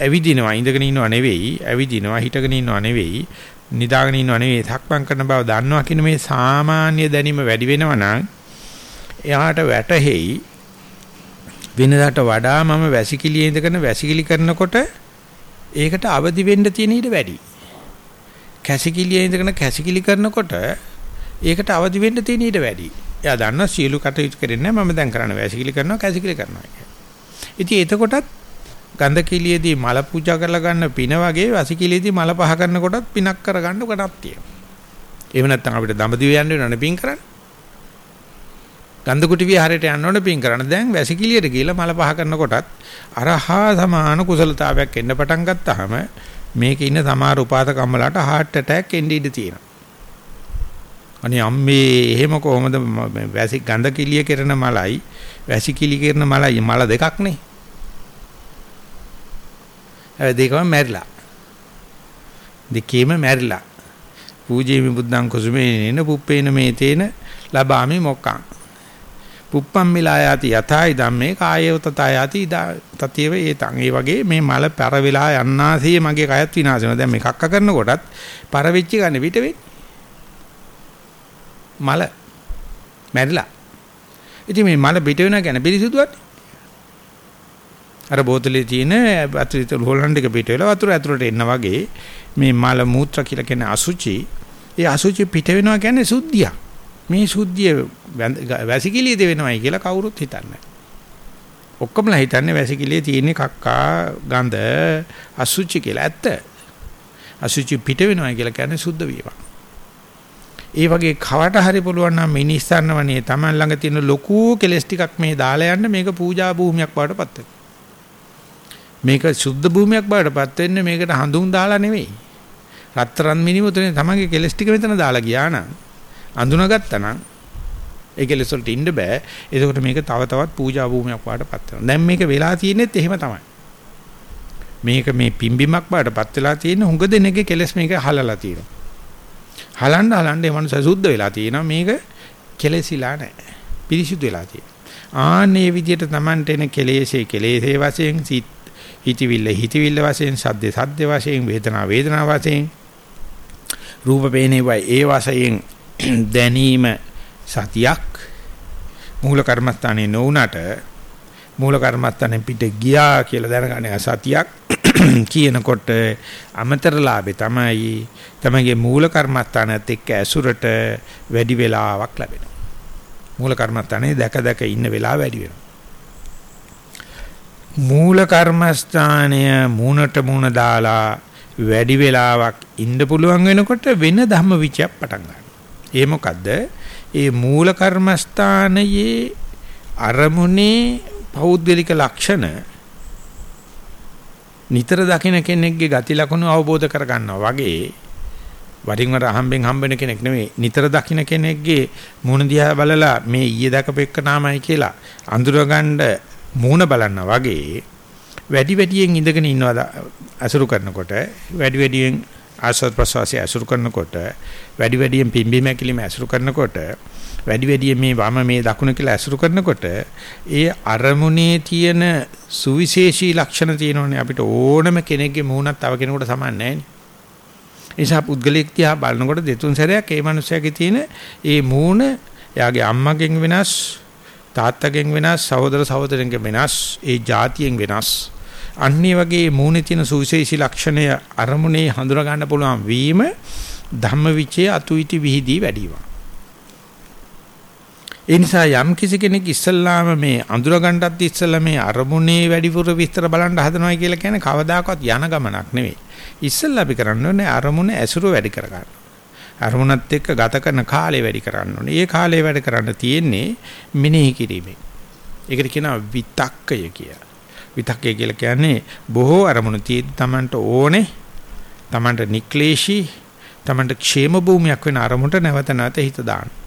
ඇවිදිනවා ඉඳගෙන ඉන්නව නෙවෙයි ඇවිදිනවා හිටගෙන ඉන්නව නෙවෙයි නිදාගෙන ඉන්නව නෙවෙයි සක්මන් කරන බව දන්නවා කියන මේ සාමාන්‍ය දැනීම වැඩි වෙනවා නම් එයාට වැටහෙයි වෙනදාට වඩා මම වැසිකිළියේ ඉඳගෙන වැසිකිලි කරනකොට ඒකට අවදි වෙන්න තියෙන ඊට වැඩි. කැසිකිළියේ ඉඳගෙන කැසිකිලි කරනකොට ඒකට අවදි වෙන්න තියෙන ඊට වැඩි. එයා දන්නා සියලු කටයුතු කරන්නේ මම දැන් කරන්නේ වැසිකිලි කරනවා කැසිකිලි කරනවා කියලා. ඉතින් එතකොටත් ගන්ධ කිලියේදී මල පූජා කරලා ගන්න පින වගේ වැසිකිලියේදී මල පහ කරනකොටත් පිනක් කරගන්න කොටක් තියෙනවා. එහෙම නැත්නම් අපිට දඹදිව යන්න වෙනවනේ පින් කරන්න. ගන්ධකුටි විහාරයට යන්න ඕනේ පින් කරන්න. දැන් වැසිකිළියට ගිහලා මල පහ කරනකොටත් අරහා සමාන කුසලතාවයක් එන්න පටන් ගත්තාම මේකේ ඉන්න සමහර උපාසකම්මලාට heart attack එන්න ඉඩ තියෙනවා. අනේ අම්මේ එහෙම කොහොමද වැසි ගඳ කිලිය කරන මලයි වැසිකිලි කරන මලයි මල දෙකක් නේ. ඒ දෙකම මැරිලා. දෙකේම මැරිලා. පූජේමි බුද්ධං කුසුමේන පුප්පේන මේතේන ලබාමි මොක්කං. පුප්පම් මිලායාති යතයි ධම්මේ කායේව තතයාති තතියව ඒතං. ඒ වගේ මේ මල පර වෙලා යන්නාසේ මගේ කයත් විනාශ වෙනවා. දැන් මේ කක්ක කරනකොටත් පර වෙච්ච ගන්න පිට වෙන්නේ. මල මැරිලා. ඉතින් මේ මල පිට වෙනවා කියන්නේ පිරිසුදුවත්. අර බෝතලේ තියෙන වතුර හොලන්ඩ් එක පිට වෙලා වතුර ඇතුළට එන්න වගේ මේ මල මූත්‍රා කියලා කියන අසුචි ඒ අසුචි පිට වෙනවා කියන්නේ සුද්ධියක්. මේ සුද්ධිය වැසිකිළියද වෙනවයි කියලා කවුරුත් හිතන්නේ ඔක්කොමලා හිතන්නේ වැසිකිළියේ තියෙන කක්කා ගඳ අසුචි කියලා ඇත්ත. අසුචි පිට වෙනවා කියලා කියන්නේ සුද්ධ වීම. ඒ වගේ කවට හරි පුළුවන් නම් මිනිස්සන්නවනේ Taman ළඟ තියෙන ලොකු කෙලස් ටිකක් මේ දාලා යන්න මේක පූජා භූමියක් බවට පත් මේක සුද්ධ භූමියක් බවට පත් වෙන්නේ මේකට හඳුන් දාලා නෙවෙයි. රත්තරන් මිනිමුතුනේ තමන්ගේ කෙලස් ටික මෙතන දාලා ගියා නම් අඳුනගත්තා නම් ඒ කෙලෙස් වලට ඉන්න බෑ. එතකොට මේක තව තවත් පූජා භූමියක් වඩටපත් වෙනවා. දැන් මේක වෙලා තියෙනෙත් එහෙම තමයි. මේක මේ පිම්බිමක් වඩටපත් වෙලා තියෙන හුඟ දෙනෙක්ගේ කෙලෙස් මේක හලලා තියෙනවා. හලන්න හලන්න ඒ මනුස්සය සුද්ධ වෙලා තියෙනවා. මේක කෙලෙසිලා නැහැ. පිරිසිදු වෙලා තියෙනවා. ආන්නේ විදිහට Tamanට එන කෙලෙසේ කෙලෙසේ වශයෙන් හිතවිල්ල හිතවිල්ල වශයෙන් සද්ද සද්ද වශයෙන් වේදනා වේදනා වශයෙන් රූප පේනේවයි ඒ වශයෙන් දැනීම සතියක් මූල කර්මස්ථානේ නොඋනට මූල කර්මස්ථානේ පිට ගියා කියලා දැනගන්න සතියක් කියනකොට අමතර ලාභේ තමයි තමගේ මූල කර්මස්ථානත් එක්ක ඇසුරට වැඩි වෙලාවක් ලැබෙනවා. මූල කර්මස්ථානේ දැක දැක ඉන්න වෙලාව වැඩි වෙනවා. මූල කර්මස්ථානය මූණට මූණ දාලා වැඩි වෙලාවක් ඉන්න පුළුවන් වෙනකොට වෙන ධම්ම විචයක් පටන් ගන්නවා. ඒ මොකද්ද? ඒ මූල කර්මස්ථානයේ අරමුණේ පෞද්ගලික ලක්ෂණ නිතර දකින කෙනෙක්ගේ ගති ලක්ෂණ අවබෝධ කරගන්නවා වගේ වරින් වර අහම්බෙන් හම්බෙන කෙනෙක් නෙවෙයි නිතර දකින කෙනෙක්ගේ මූණ දිහා බලලා මේ ඊයේ දැකපෙක්ක නාමයි කියලා අඳුරගන්න මූණ බලන්න වගේ වැඩි වැඩියෙන් ඉඳගෙන ඉන්නවා අසුරු කරනකොට වැඩි වැඩියෙන් ආස්වාද ප්‍රසවාසය අසුරු කරනකොට වැඩි වැඩියෙන් පිම්බීම හැකිලිම අසුරු කරනකොට වැඩි වැඩියෙන් මේ වම මේ දකුණ කියලා අසුරු කරනකොට ඒ අරමුණේ තියෙන සුවිශේෂී ලක්ෂණ තියෙනවනේ අපිට ඕනම කෙනෙක්ගේ මූණක් තව කෙනෙකුට සමාන නැහැ නිසා පුද්ගලික තියා බලනකොට දෙතුන් සැරයක් ඒ මනුස්සයාගේ තියෙන ඒ මූණ එයාගේ අම්මගෙන් වෙනස් තාත්තගෙන් වෙනස් සහෝදර සහෝදරෙන්ගෙන් වෙනස් ඒ જાතියෙන් වෙනස් අන්නේ වගේ මූණේ තියෙන සුවිශේෂී ලක්ෂණය අරමුණේ හඳුනා ගන්න පුළුවන් වීම ධම්මවිචේ අතුයිති විහිදී වැඩිම. ඒ නිසා යම් කිසි කෙනෙක් ඉස්සල්ලාම මේ අඳුර ගන්නත් ඉස්සල්ලා මේ අරමුණේ වැඩිපුර විස්තර බලන්න හදනවා කියලා කියන්නේ කවදාකවත් යන ගමනක් නෙවෙයි. ඉස්සල්ලා අපි කරන්න ඕනේ අරමුණ ඇසුර වැඩි කරගන්න. අරමුණත් එක්ක ගත කරන කාලය වැඩි කරන්න ඕනේ. ඒ කාලය වැඩි කරන්න තියෙන්නේ මෙනෙහි කිරීමෙන්. ඒකට කියනවා විතක්කය කියලා. විතක්කය කියලා කියන්නේ බොහෝ අරමුණු තියෙද්දි Tamanට ඕනේ Tamanට නික්ලේශී Tamanට ക്ഷേම භූමියක් වෙන අරමුණට නැවත නැවත හිත දාන්න.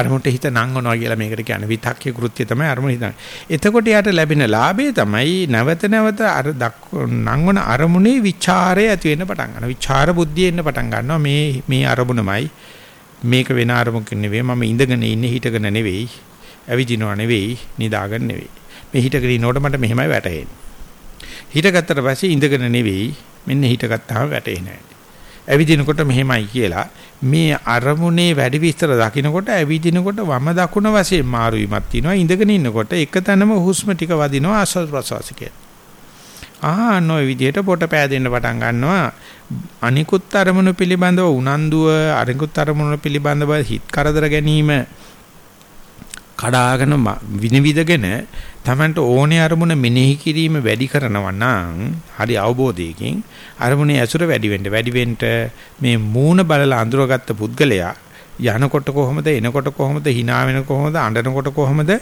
අරමුණට හිත නංවනවා කියලා මේකට කියන්නේ විතක්කේ කෘත්‍ය තමයි අරමුණ හිතන. එතකොට යාට ලැබෙන ලාභය තමයි නැවත නැවත අර නංවන අරමුණේ ਵਿਚාරය ඇති වෙන්න පටන් ගන්නවා. විචාර බුද්ධිය එන්න පටන් ගන්නවා. මේ මේ අරමුණමයි මේක වෙන අරමුණක් නෙවෙයි. මම ඉඳගෙන ඉන්නේ හිටගෙන නෙවෙයි. ඇවිදිනව නෙවෙයි. නිදාගෙන නෙවෙයි. මේ හිටගෙන ඉනකොට මට මෙහෙමයි වැටහෙන්නේ. හිටගත්තට පස්සේ ඉඳගෙන නෙවෙයි. මෙන්න හිටගත්තාම වැටෙන්නේ නැහැ. ඇවිදිනකොට මෙහෙමයි කියලා. මේ අරමුණේ වැඩි විස්තර දකින්නකොට ඇවිදිනකොට වම දකුණ වශයෙන් මාරු වීමක් තියෙනවා. ඉඳගෙන ඉන්නකොට එක තැනම හුස්ම ටික වදිනවා ආස්වාද ප්‍රසවාස ආ නොයි විදියට පොට පෑදෙන්න පටන් ගන්නවා. අනිකුත් අරමුණු පිළිබඳව උනන්දුව අනිකුත් අරමුණු පිළිබඳව හිත කරදර ගැනීම කඩාගෙන විනිවිදගෙන Tamanට ඕනේ අරමුණ මෙනෙහි කිරීම වැඩි කරනවා නම් හරි අවබෝධයකින් අරමුණේ ඇසුර වැඩි වෙන්න වැඩි වෙන්න මේ මූණ බලලා අඳුරගත්ත පුද්ගලයා යනකොට කොහොමද එනකොට කොහොමද hina වෙන කොහොමද අඬනකොට කොහොමද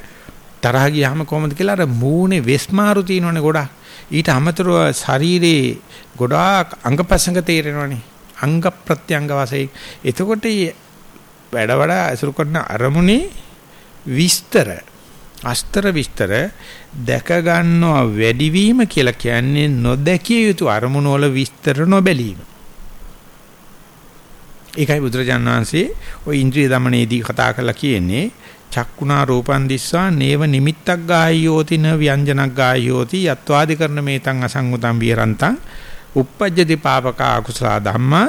තරහ ගියාම කොහොමද කියලා අර මූණේ වෙස්මාරු තියෙනවනේ ගොඩක්. ඊට අමතරව ශරීරේ ගොඩාක් අංගපසංග තේරෙනවනේ. අංග ප්‍රත්‍යංග වශයෙන් එතකොට වැඩ වඩා අසුරු කරන අරමුණේ විස්තර අස්තර විස්තර දැක ගන්නවා වැඩිවීම කියලා කියන්නේ නොදැකිය යුතු අරමුණු වල විස්තර නොබැලීම. ඒකයි බුදුරජාණන් වහන්සේ ওই ඉන්ද්‍රිය দমনයේදී කතා කරලා කියන්නේ චක්කුණා රූපන් දිස්සා නේව නිමිත්තක් ගායෝති න ව්‍යංජනක් ගායෝති යත්වාදි කරන මේතං අසංගතං විහරන්තං uppajjati papaka akusala dhamma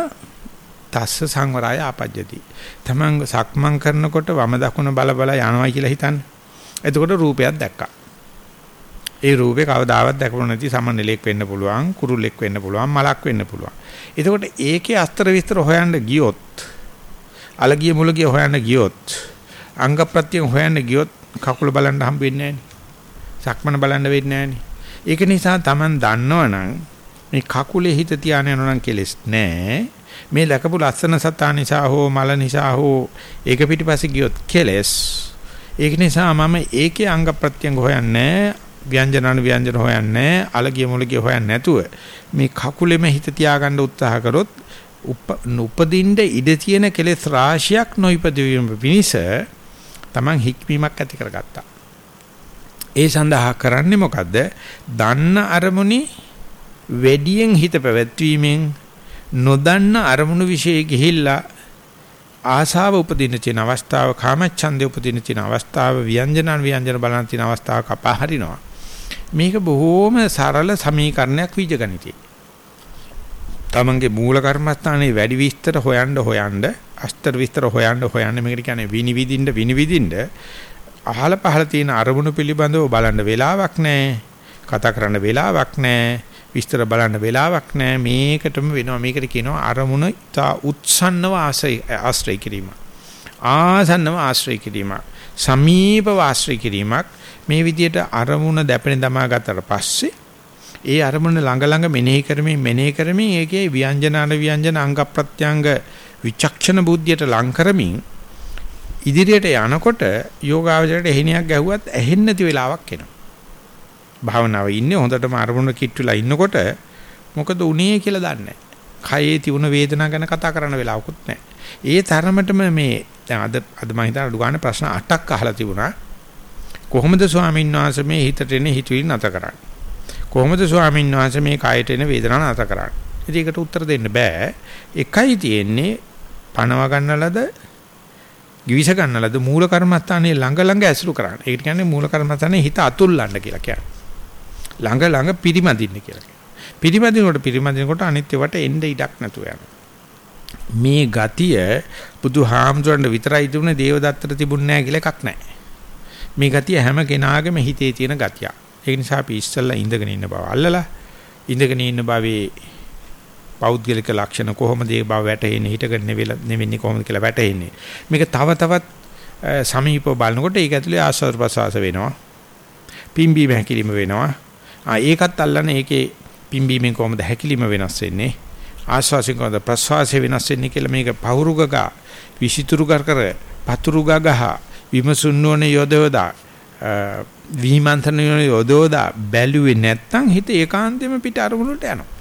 තස්ස සංවරය ආපජ්ජති. තමන් සක්මන් කරනකොට වම දකුණ බල බල යනවා කියලා හිතන්නේ. එතකොට රූපයක් දැක්කා. ඒ රූපේ කවදාවත් දැකපො නැති සමනලෙක් වෙන්න පුළුවන්, කුරුල්ලෙක් වෙන්න පුළුවන්, මලක් වෙන්න පුළුවන්. එතකොට ඒකේ අස්තර විස්තර හොයන්න ගියොත්, අලගිය මුලගිය හොයන්න ගියොත්, අංග ප්‍රත්‍යයෙන් හොයන්න ගියොත් කකුල බලන්න හම්බ වෙන්නේ නැහැ සක්මන බලන්න වෙන්නේ නැහැ ඒක නිසා Taman දන්නවනම් මේ කකුලේ හිත තියාගෙන යනවා නම් කෙලස් නැහැ මේ ලැකපු ලස්සන සතා නිසා හෝ මල නිසා හෝ ඒක පිටිපස්සේ ගියොත් කෙලස් ඒක නිසා මම ඒකේ අංග ප්‍රත්‍යංග හොයන්නේ ව්‍යංජනන ව්‍යංජන හොයන්නේ අලගිය මුලගිය හොයන්නේ නැතුව මේ කකුලෙම හිත තියාගන්න උත්සාහ කරොත් උපදින්න ඉඩ තියෙන කෙලෙස් රාශියක් නොයිපදවීම පිණිස Taman හික්මීමක් ඇති කරගත්තා. ඒ සඳහා කරන්නේ මොකද්ද? දන්න අරමුණේ වැඩියෙන් හිත පැවැත්වීමෙන් නොදන්න අරමුණු વિશે ගිහිල්ලා ආශාව උපදින තියෙන අවස්ථාව කාමච්ඡන්දේ උපදින තියෙන අවස්ථාව ව්‍යංජනන් ව්‍යංජන බලන තියෙන අවස්ථාව කපා හරිනවා මේක බොහෝම සරල සමීකරණයක් විජගණිතේ තමන්ගේ මූල කර්මස්ථානයේ වැඩි විස්තර හොයන්න හොයන්න අස්තර විස්තර හොයන්න හොයන්න මේකට කියන්නේ විනිවිදින්න විනිවිදින්න අහල පහල තියෙන අරමුණු පිළිබඳව බලන්න වෙලාවක් නැහැ. කතා කරන්න වෙලාවක් නැහැ. විස්තර බලන්න වෙලාවක් නැහැ මේකටම වෙනවා. මේකට කියනවා අරමුණ තා උත්සන්නව ආශ්‍රය කිරීම. ආසන්නව ආශ්‍රය කිරීම සමීපව ආශ්‍රය කිරීමක්. මේ විදිහට අරමුණ දැපෙන දමා ගත්තට පස්සේ ඒ අරමුණ ළඟ ළඟ මෙනෙහි කරමින් මෙනෙහි කරමින් ඒකේ ව්‍යංජන අන ව්‍යංජන අංග ප්‍රත්‍යංග විචක්ෂණ බුද්ධියට ලං කරමින් ඉදිරියට යනකොට යෝගාවචරයට එහෙණියක් ගැහුවත් ඇහෙන්නේ නැති වෙලාවක් එනවා. භාවනාවේ ඉන්නේ හොඳටම අරමුණ කිට්ටුලා ඉන්නකොට මොකද උනේ කියලා දන්නේ නැහැ. කයේ තිබුණ වේදනාව ගැන කතා කරන්න වෙලාවකුත් නැහැ. ඒ තරමටම මේ දැන් අද අද මම හිතන අඩු ගන්න ප්‍රශ්න 8ක් අහලා තිබුණා. කොහොමද ස්වාමීන් වහන්සේ මේ හිතට එන හිතවිලි නැත කරන්නේ? කොහොමද ස්වාමීන් වහන්සේ මේ කයට එන වේදනාව නැත කරන්නේ? ඉතින් ඒකට උත්තර දෙන්න බෑ. එකයි තියෙන්නේ පණව ගන්නලද ගිවිස ගන්නලද මූල කර්මස්ථානයේ ළඟ ළඟ ඇසුරු කරන්න. ඒකට කියන්නේ මූල කර්මස්ථානයේ හිත අතුල්ලන්න කියලා කියන්නේ. ළඟ ළඟ පිරිමදින්න කියලා කියනවා. පිරිමදිනකොට පිරිමදිනකොට අනිත් ඒවාට එන්න ඉඩක් නැතුව යනවා. මේ ගතිය බුදුහාමුදුරන්ට විතරයි තිබුණේ දේවදත්තට තිබුණේ නැහැ කියලා එකක් නැහැ. මේ ගතිය හැම කෙනාගේම හිතේ තියෙන ගතියක්. ඒ නිසා අපි ඉස්සල්ලා ඉඳගෙන ඉන්න බව අල්ලලා ඉඳගෙන ඉන්න භවයේ පෞද්ගලික ලක්ෂණ කොහොමද ඒ බව වැටෙන්නේ හිටගෙන නෙවෙන්නේ කොහොමද කියලා වැටෙන්නේ. මේක තව තවත් සමීපව බලනකොට ඒක ඇතුලේ ආස්වාද ප්‍රසවාස වෙනවා. පිම්බීම හැකිලිම වෙනවා. ආ ඒකත් අල්ලන ඒකේ පිම්බීමෙන් කොහොමද හැකිලිම වෙනස් වෙන්නේ ආශ්වාසයෙන් කොහොමද ප්‍රශ්වාසය වෙනස් වෙන්නේ කියලා මේක පහුරුගග විසිතුරු කර කර පතුරුගගහ විමසුන් නොන යොදවදා විහිමන්තන යොදවදා බැලුවේ නැත්තම් හිත ඒකාන්තෙම පිට අරමුණට යනවා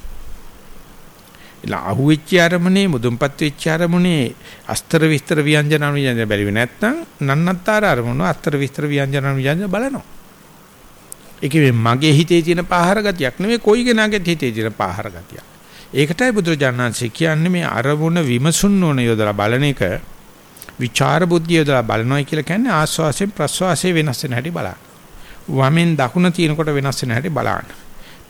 අහුවෙච්ච අරමුණේ මුදුන්පත් වෙච්ච අරමුණේ අස්තර විස්තර ව්‍යංජන අනුයන බැරි නැත්නම් නන්නත්තර අරමුණ අස්තර විස්තර ව්‍යංජන අනුයන බලනවා. ඒකේ මගේ හිතේ තියෙන පාහර ගතියක් නෙමෙයි කොයි කෙනාගේ හිතේ තියෙන පාහර ගතියක්. ඒකටයි බුදුරජාණන්සේ කියන්නේ මේ අරමුණ විමසුන් නොන යොදලා බලන එක විචාර බුද්ධිය යොදලා බලනවා කියලා කියන්නේ ආස්වාසයෙන් ප්‍රස්වාසයෙන් වෙනස් වෙන හැටි බලන්න. වමෙන් දකුණ තියෙනකොට වෙනස් වෙන හැටි බලන්න.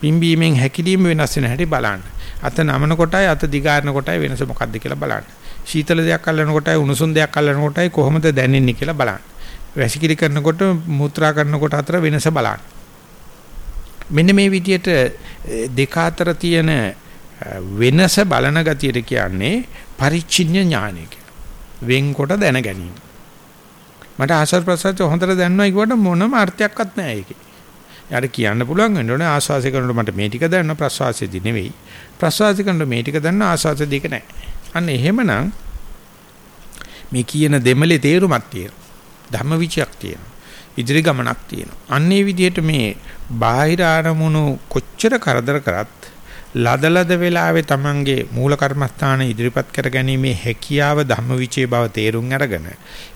පිම්බීමෙන් හැකිලිම වෙනස් වෙන හැටි බලන්න. අත නමන කොටයි අත දිගාරන කොටයි වෙනස මොකක්ද කියලා බලන්න. සීතල දෙයක් අල්ලන කොටයි උණුසුම් දෙයක් අල්ලන කොටයි කොහොමද දැනෙන්නේ කියලා බලන්න. වැසිකිලි කරනකොට මුත්‍රා කරනකොට අතර වෙනස බලන්න. මෙන්න මේ විදිහට දෙක අතර තියෙන වෙනස බලන ගතියට කියන්නේ පරිච්ඡින්න ඥානය කියලා. වෙන්කොට දැන ගැනීම. මට ආසර් ප්‍රසත් හොඳට දැනනවා කියවට මොනම අර්ථයක්වත් නැහැ ඒකේ. යාට කියන්න පුළුවන් වෙන්න ඕනේ ආස්වාසය කරනකොට මට මේ ටික දැනන ප්‍රසවාසයේදී නෙවෙයි. ප්‍රසවාසය කරනකොට මේ ටික දැනන ආස්වාසයේදී ඒක නැහැ. අන්න එහෙමනම් මේ කියන දෙමලේ තේරුමක් තියෙනවා. ධම්මවිචයක් තියෙනවා. ඉදිරි ගමනක් තියෙනවා. අන්නේ විදිහට මේ බාහිර ආරමුණු කොච්චර කරදර කරත් ලදලද වෙලාවේ Tamange මූල කර්මස්ථාන ඉදිරිපත් කර ගැනීමේ හැකියාව ධම්මවිචේ බව තේරුම් අරගෙන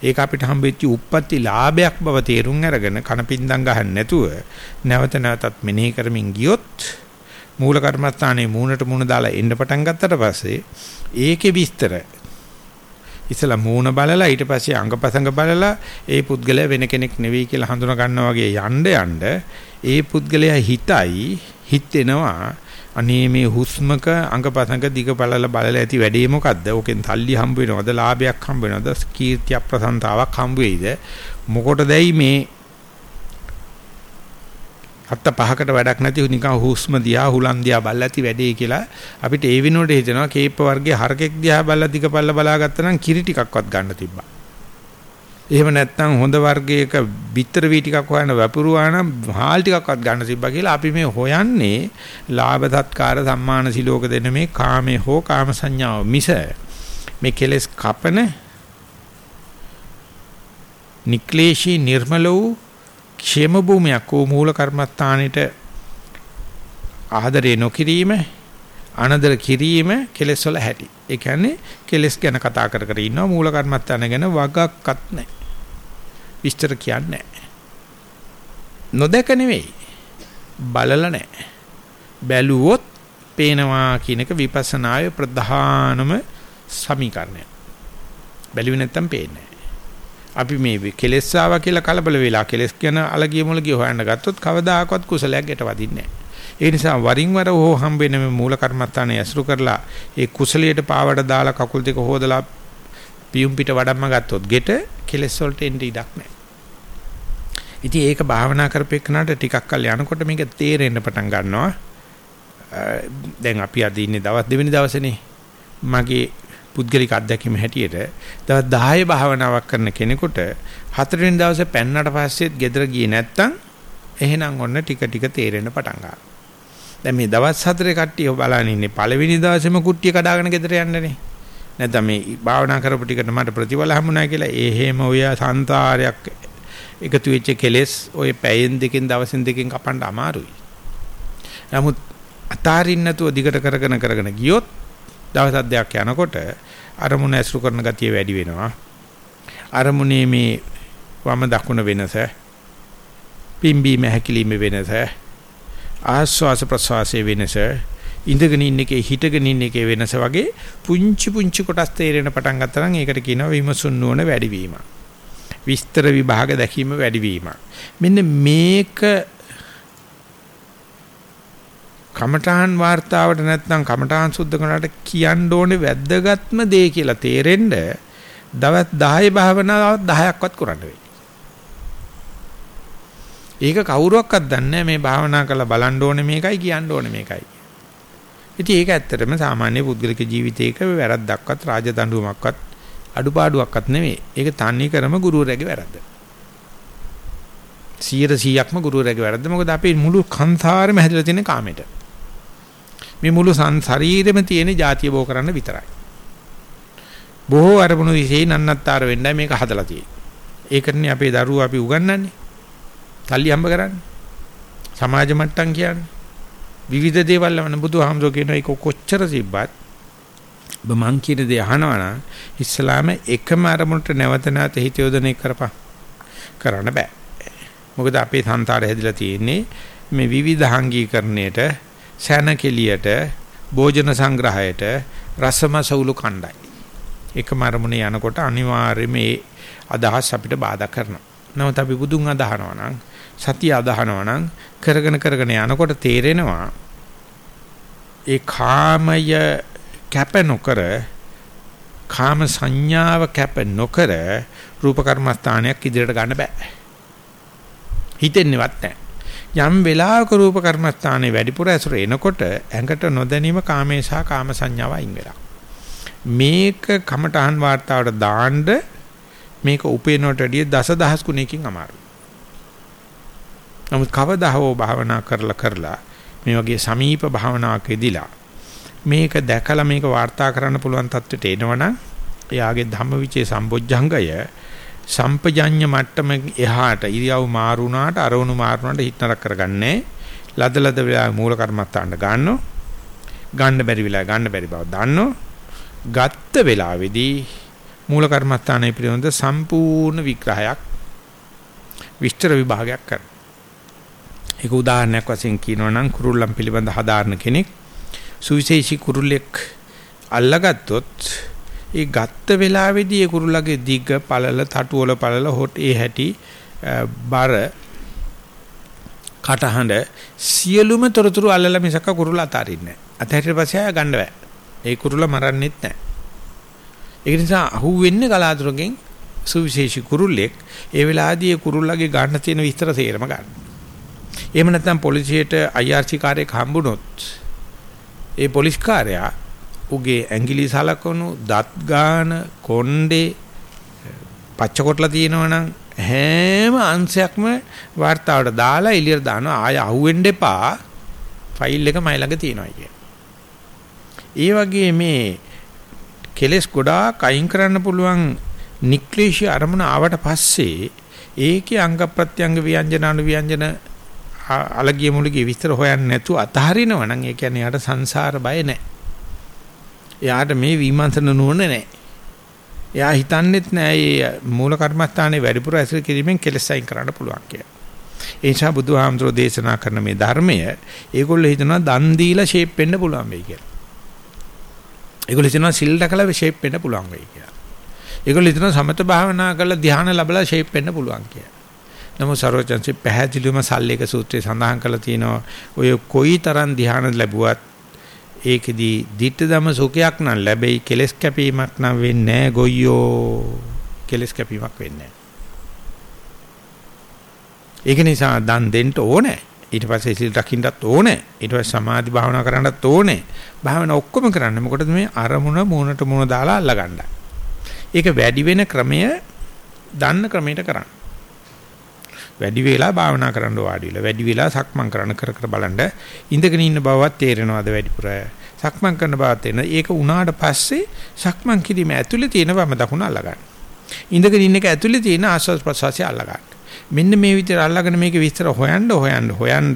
ඒක අපිට හම්බෙච්ච උප්පත්ති ලාභයක් බව තේරුම් අරගෙන කනපින්දම් ගහන්න නැතුව නැවත නැවතත් මෙනෙහි කරමින් ගියොත් මූල කර්මස්ථානයේ මූණට මූණ දාලා එන්න පටන් ගත්තට පස්සේ ඒකේ විස්තර ඉතලා මූණ බලලා ඊට පස්සේ අංගපසංග බලලා ඒ පුද්ගලයා වෙන කෙනෙක් නෙවෙයි කියලා හඳුනා ගන්නවා වගේ යන්න යන්න ඒ පුද්ගලයා හිතයි හිතෙනවා අනේ මේ හුස්මක අංගපසංග දිග බලලා බලලා ඇති වැඩේ මොකද්ද? ඕකෙන් තල්ලි හම්බ වෙනවද? ලාභයක් හම්බ වෙනවද? කීර්තිය ප්‍රසන්තාවක් හම්බ වෙයිද? මොකටදයි මේ අත්ත පහකට වැඩක් නැති නිකන් හුස්ම දිහා හුලන් දිහා බලලා ඇති වැඩේ කියලා අපිට ඒ වෙනුවට හිතෙනවා කේප වර්ගයේ හරකෙක් දිහා බලලා දිගපල්ල බලාගත්තා නම් කිරි ටිකක්වත් ගන්න තිබ්බා. එහෙම නැත්නම් හොඳ වර්ගයක බිත්තර වී ටිකක් හොයන වපුරුවා නම් හාල් ටිකක්වත් ගන්න තිබ්බා කියලා අපි මේ හොයන්නේ ලාභ සත්කාර සම්මාන සිලෝක දෙන මේ කාමේ හෝ කාම සංඥාව මිස මේ කෙලස් කපන නික්ලේශී නිර්මල වූ ക്ഷേම භූමියක් වූ මූල කර්මස්ථානෙට ආදරේ නොකිරීම අනදර කිරීම කෙලස් වල හැටි. ඒ කියන්නේ කෙලස් ගැන කතා කර කර ඉන්නවා මූල කර්මස්ථාන ගැන වගක්වත් නැහැ. විස්තර කියන්නේ නොදක නෙවෙයි. බලලා නැහැ. බැලුවොත් පේනවා කියන එක විපස්සනායේ ප්‍රධානම සමීකරණය බැලුවේ නැත්තම් පේන්නේ අපි මේ කෙලෙස් ආවා කියලා කලබල වෙලා කෙලෙස් කියන අලගිය මුලගිය හොයන්න ගත්තොත් කවදාකවත් කුසලයක් යට වදින්නේ නැහැ ඒ නිසා වරින් වර හෝ හම්බෙන මේ මූල කර්මත්තානේ ඇසුරු කරලා ඒ කුසලියට පාවඩ දාලා කකුල් දෙක හොදලා පියුම් පිට වඩම්ම ගත්තොත් ගෙට කෙලස් වලට එන්න ඉඩක් නැහැ. ඉතින් ඒක භාවනා කරපෙන්නාට ටිකක් කල් යනකොට මේක තේරෙන්න පටන් ගන්නවා. දැන් අපි අද ඉන්නේ දවස් දෙවෙනි දවසේනේ. මගේ පුද්ගලික අත්දැකීම හැටියට දවස් 10 භාවනාවක් කරන කෙනෙකුට හතරවෙනි දවසේ පැන්නට පස්සෙත් ගෙදර ගියේ නැත්තම් එහෙනම් ඔන්න ටික ටික තේරෙන්න පටන් ගන්නවා. දැන් මේ දවස් හතරේ කට්ටිය බලන ඉන්නේ පළවෙනි දවසේම කුට්ටිය කඩාගෙන ගෙදර යන්නනේ. නැත්නම් මේ භාවනා කරපු ටිකට මට ප්‍රතිඵල හම්බුනා කියලා එහෙම ඔය සංසාරයක් එකතු වෙච්ච කෙලෙස් ඔය පැයෙන් දෙකෙන් දවසෙන් දෙකෙන් කපන්න අමාරුයි. නමුත් අතාරින්න නැතුව දිගට කරගෙන කරගෙන ගියොත් දවස් අධ්‍යයක් යනකොට අරමුණ ඇසුරු කරන ගතිය වැඩි වෙනවා. අරමුණේ මේ වම දකුණ වෙනස පිම්බීම හැකිලිම වෙනස ආස්වාස ප්‍රසවාසයේ වෙනස ඉඳගෙන ඉන්න එකේ හිටගෙන ඉන්න එකේ වෙනස වගේ පුංචි පුංචි කොටස් තේරෙන පටන් ගත්තා නම් ඒකට කියනවා විමසුන් නුවණ වැඩිවීම. විස්තර විභාග දැකීම වැඩිවීම. මෙන්න මේක කමඨාන් වார்த்தාවට නැත්නම් කමඨාන් සුද්ධ කරනට කියන්න ඕනේ වැද්දගත්ම දේ කියලා තේරෙන්න දවස් 10 භාවනාවක් 10ක්වත් කරන්න වෙයි. ඒක කවුරුවක්වත් දන්නේ මේ භාවනා කරලා බලන්න ඕනේ මේකයි කියන්න ඕනේ මේකයි. ඉතින් ඒක ඇත්තටම සාමාන්‍ය පුද්ගලික ජීවිතයක වැරද්දක්වත් රාජදඬුවමක්වත් අඩුපාඩුවක්වත් නෙමෙයි. ඒක තන්නේ කරම ගුරුවරයාගේ වැරද්ද. 100%ක්ම ගුරුවරයාගේ වැරද්ද. මොකද අපි මුළු කන්තරම හැදලා තියෙන කාමෙට. මේ මුළු ශරීරෙම තියෙන જાතිය බෝ කරන්න විතරයි. බොහෝ අරමුණු විශ්ේ නන්නත්තර වෙන්නයි මේක හදලා තියෙන්නේ. ඒකනේ අපේ දරුවෝ අපි උගන්වන්නේ. තල්ලි හම්බ කරන්නේ. සමාජ මට්ටම් කියන්නේ. විවිධ දේවල් වන බුදුහාමුදුරුවෝ කියන එක කොච්චර තිබ්බත් ඔබ මං කියන දේ අහනවා නම් ඉස්ලාම එකම අරමුණට නැවත නැවත හිත යොදන්නේ කරපන්. කරන්න බෑ. මොකද අපේ සංසාරය හැදිලා තියෙන්නේ මේ විවිධාංගීකරණයට, සැනකෙලියට, භෝජන සංග්‍රහයට, රසමසවුලු කණ්ඩායි. එකම අරමුණේ යනකොට අනිවාර්යයෙන්ම මේ අදහස් අපිට බාධා කරනවා. නමුත් අපි බුදුන් අදහනවා නම්, සතිය අදහනවා නම් කරගෙන කරගෙන යනකොට තේරෙනවා ඒ කාමය කැප නොකර කාම සංඥාව කැප නොකර රූප කර්මස්ථානයක් ඉදිරියට ගන්න බෑ. හිතෙන්නේවත් නැහැ. යම් වෙලාවක රූප කර්මස්ථානයේ වැඩිපුර ඇසුර එනකොට ඇඟට නොදැනීම කාමේ සහ කාම සංඥාව අයින් වෙලා. මේක කමඨහන් වார்த்தාවට දාන්න මේක උපේනට වැඩිය දසදහස් ගුණයකින් අමාරුයි. නමුත් කවදා හෝ භාවනා කරලා කරලා මේ වගේ සමීප භාවනාවක් යෙදිලා මේක දැකලා මේක වාර්තා කරන්න පුළුවන් තත්ත්වයට එනවනම් එයාගේ ධම්මවිචේ සම්බොජ්ජංගය සම්පජඤ්ඤ මට්ටම එහාට ඉරියව් මාරුණාට අරවණු මාරුණාට හිතනක් කරගන්නේ ලදලද වෙලා මූල කර්මත්තාන්න ගන්නෝ ගන්න බැරි වෙලා ගන්න බැරි බව දන්නෝ. ගත්ත වෙලාවේදී මූල කර්මත්තානේ පිළිබඳ සම්පූර්ණ විග්‍රහයක් විස්තර විභාගයක් කරනවා. ඒක උදාහරණයක් වශයෙන් කියනවා නම් කුරුල්ලන් පිළිබඳ හදාාරණ කෙනෙක් සුවිශේෂී කුරුල්ලෙක් අල්ලගත්තොත් ඒ ගත්ත වෙලාවේදී ඒ කුරුල්ලගේ දිග පළල තටුවල පළල හොට් ඒ හැටි බර කටහඬ සියලුම තොරතුරු අල්ලලා මිසක කුරුල්ල අතාරින්නේ නැහැ. අතහැරියට පස්සේ ආය ගන්න බෑ. ඒ කුරුල්ල මරන්නෙත් නැහැ. ඒ නිසා අහුවෙන්නේ කලාතුරකින් සුවිශේෂී කුරුල්ලෙක් ඒ වෙලාවේදී ඒ කුරුල්ලගේ ගන්න තියෙන විස්තර තේරම ගන්න. එහෙම නැත්නම් පොලිසියට IRC කාර්යයක් හම්බුනොත් ඒ පොලිස් කාර්යයා උගේ ඇඟිලි සලකනු දත් ගාන කොණ්ඩේ පච්චකොටලා තියෙනවනම් හැම අංශයක්ම වார்த்தාවට දාලා එළියට දානවා ආය අහුවෙන්න එපා ෆයිල් එක මයි ළඟ තියෙනවා කිය. ඒ වගේ මේ කෙලස් ගොඩාක් අයින් කරන්න පුළුවන් නික්ලේශී අරමුණ ආවට පස්සේ ඒකේ අංග ප්‍රත්‍යංග ව්‍යංජන අනු ව්‍යංජන අලගිය මුලගේ විස්තර හොයන්නේ නැතුව අතහරිනවා නම් ඒ කියන්නේ යාට සංසාර බය නැහැ. එයාට මේ විමර්ශන නුවණ නැහැ. එයා හිතන්නේත් නැහැ මේ මූල කර්මස්ථානයේ වැඩිපුර ඇසුරු කිරීමෙන් කෙලස් අයින් කරන්න පුළුවන් කියලා. ඒ නිසා බුදුහාමුදුරෝ දේශනා කරන මේ ධර්මය ඒගොල්ලෝ හිතනවා දන් දීලා ෂේප් වෙන්න පුළුවන් වෙයි කියලා. ඒගොල්ලෝ හිතනවා සිල් දකලා ෂේප් වෙන්න පුළුවන් වෙයි කියලා. ඒගොල්ලෝ හිතනවා සමත භාවනා කරලා ධ්‍යාන ලැබලා ෂේප් වෙන්න පුළුවන් කියලා. නමුත් සරෝජන්සේ පැහැදිලිවම සල්ලේක සූත්‍රයේ සඳහන් කරලා තියෙනවා ඔය කොයිතරම් ධ්‍යාන ලැබුවත් ඒකෙදී ditthදම සුඛයක් නම් ලැබෙයි කෙලස් කැපීමක් නම් වෙන්නේ නැහැ ගොයියෝ. කෙලස් කැපීමක් වෙන්නේ ඒක නිසා දන් දෙන්න ඕනේ. ඊට පස්සේ සිල් රකින්නත් ඕනේ. ඊට පස්සේ සමාධි භාවනා කරන්නත් ඕනේ. භාවනා ඔක්කොම කරන්න. මොකටද මේ අරමුණ මූණට මූණ දාලා අල්ලගන්න? ඒක වැඩි වෙන ක්‍රමය දන්න ක්‍රමයට කරන්න. වැඩි වෙලා භාවනා කරන්න වාඩි වෙලා වැඩි වෙලා සක්මන් කරන කර කර බලන්න ඉඳගෙන ඉන්න බවවත් තේරෙනවද වැඩිපුර? සක්මන් කරන බවත් තේරෙන. ඒක උනාට පස්සේ සක්මන් කිරීම ඇතුලේ තියෙන වම දකුණ අල්ලගන්න. ඉඳගෙන ඉන්න එක ඇතුලේ තියෙන ආස්වාද ප්‍රසවාසය අල්ලගන්න. මෙන්න මේ විදිහට අල්ලගෙන මේකේ විස්තර හොයන්න හොයන්න හොයන්න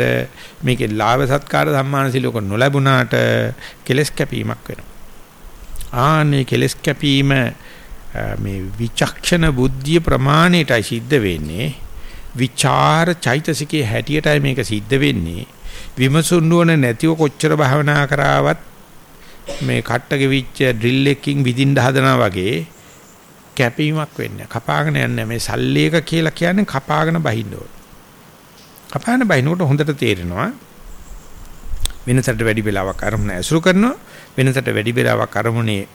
මේකේ ලාභ සත්කාර සම්මාන සිලෝක නොලැබුණාට කෙලස් කැපීමක් වෙනවා. ආනේ කෙලස් කැපීම මේ විචක්ෂණ බුද්ධිය ප්‍රමාණයටයි සිද්ධ වෙන්නේ. විචාර චෛතසිකයේ හැටියටයි මේක සිද්ධ වෙන්නේ. විමසුන් නුවණ නැතිව කොච්චර භාවනා කරාවත් මේ කට්ට ගෙවිච්ච ඩ්‍රිල් එකකින් විදින්න හදනවා වගේ කැපීමක් වෙන්නේ. කපාගෙන යන්නේ මේ සල්ලේක කියලා කියන්නේ කපාගෙන බහින්න ඕන. කපාගෙන බහිනකොට හොඳට තේරෙනවා වෙනසට වැඩි වෙලාවක් අරමුණ ඇසුරු කරනවා වෙනසට වැඩි වෙලාවක් අරමුණේ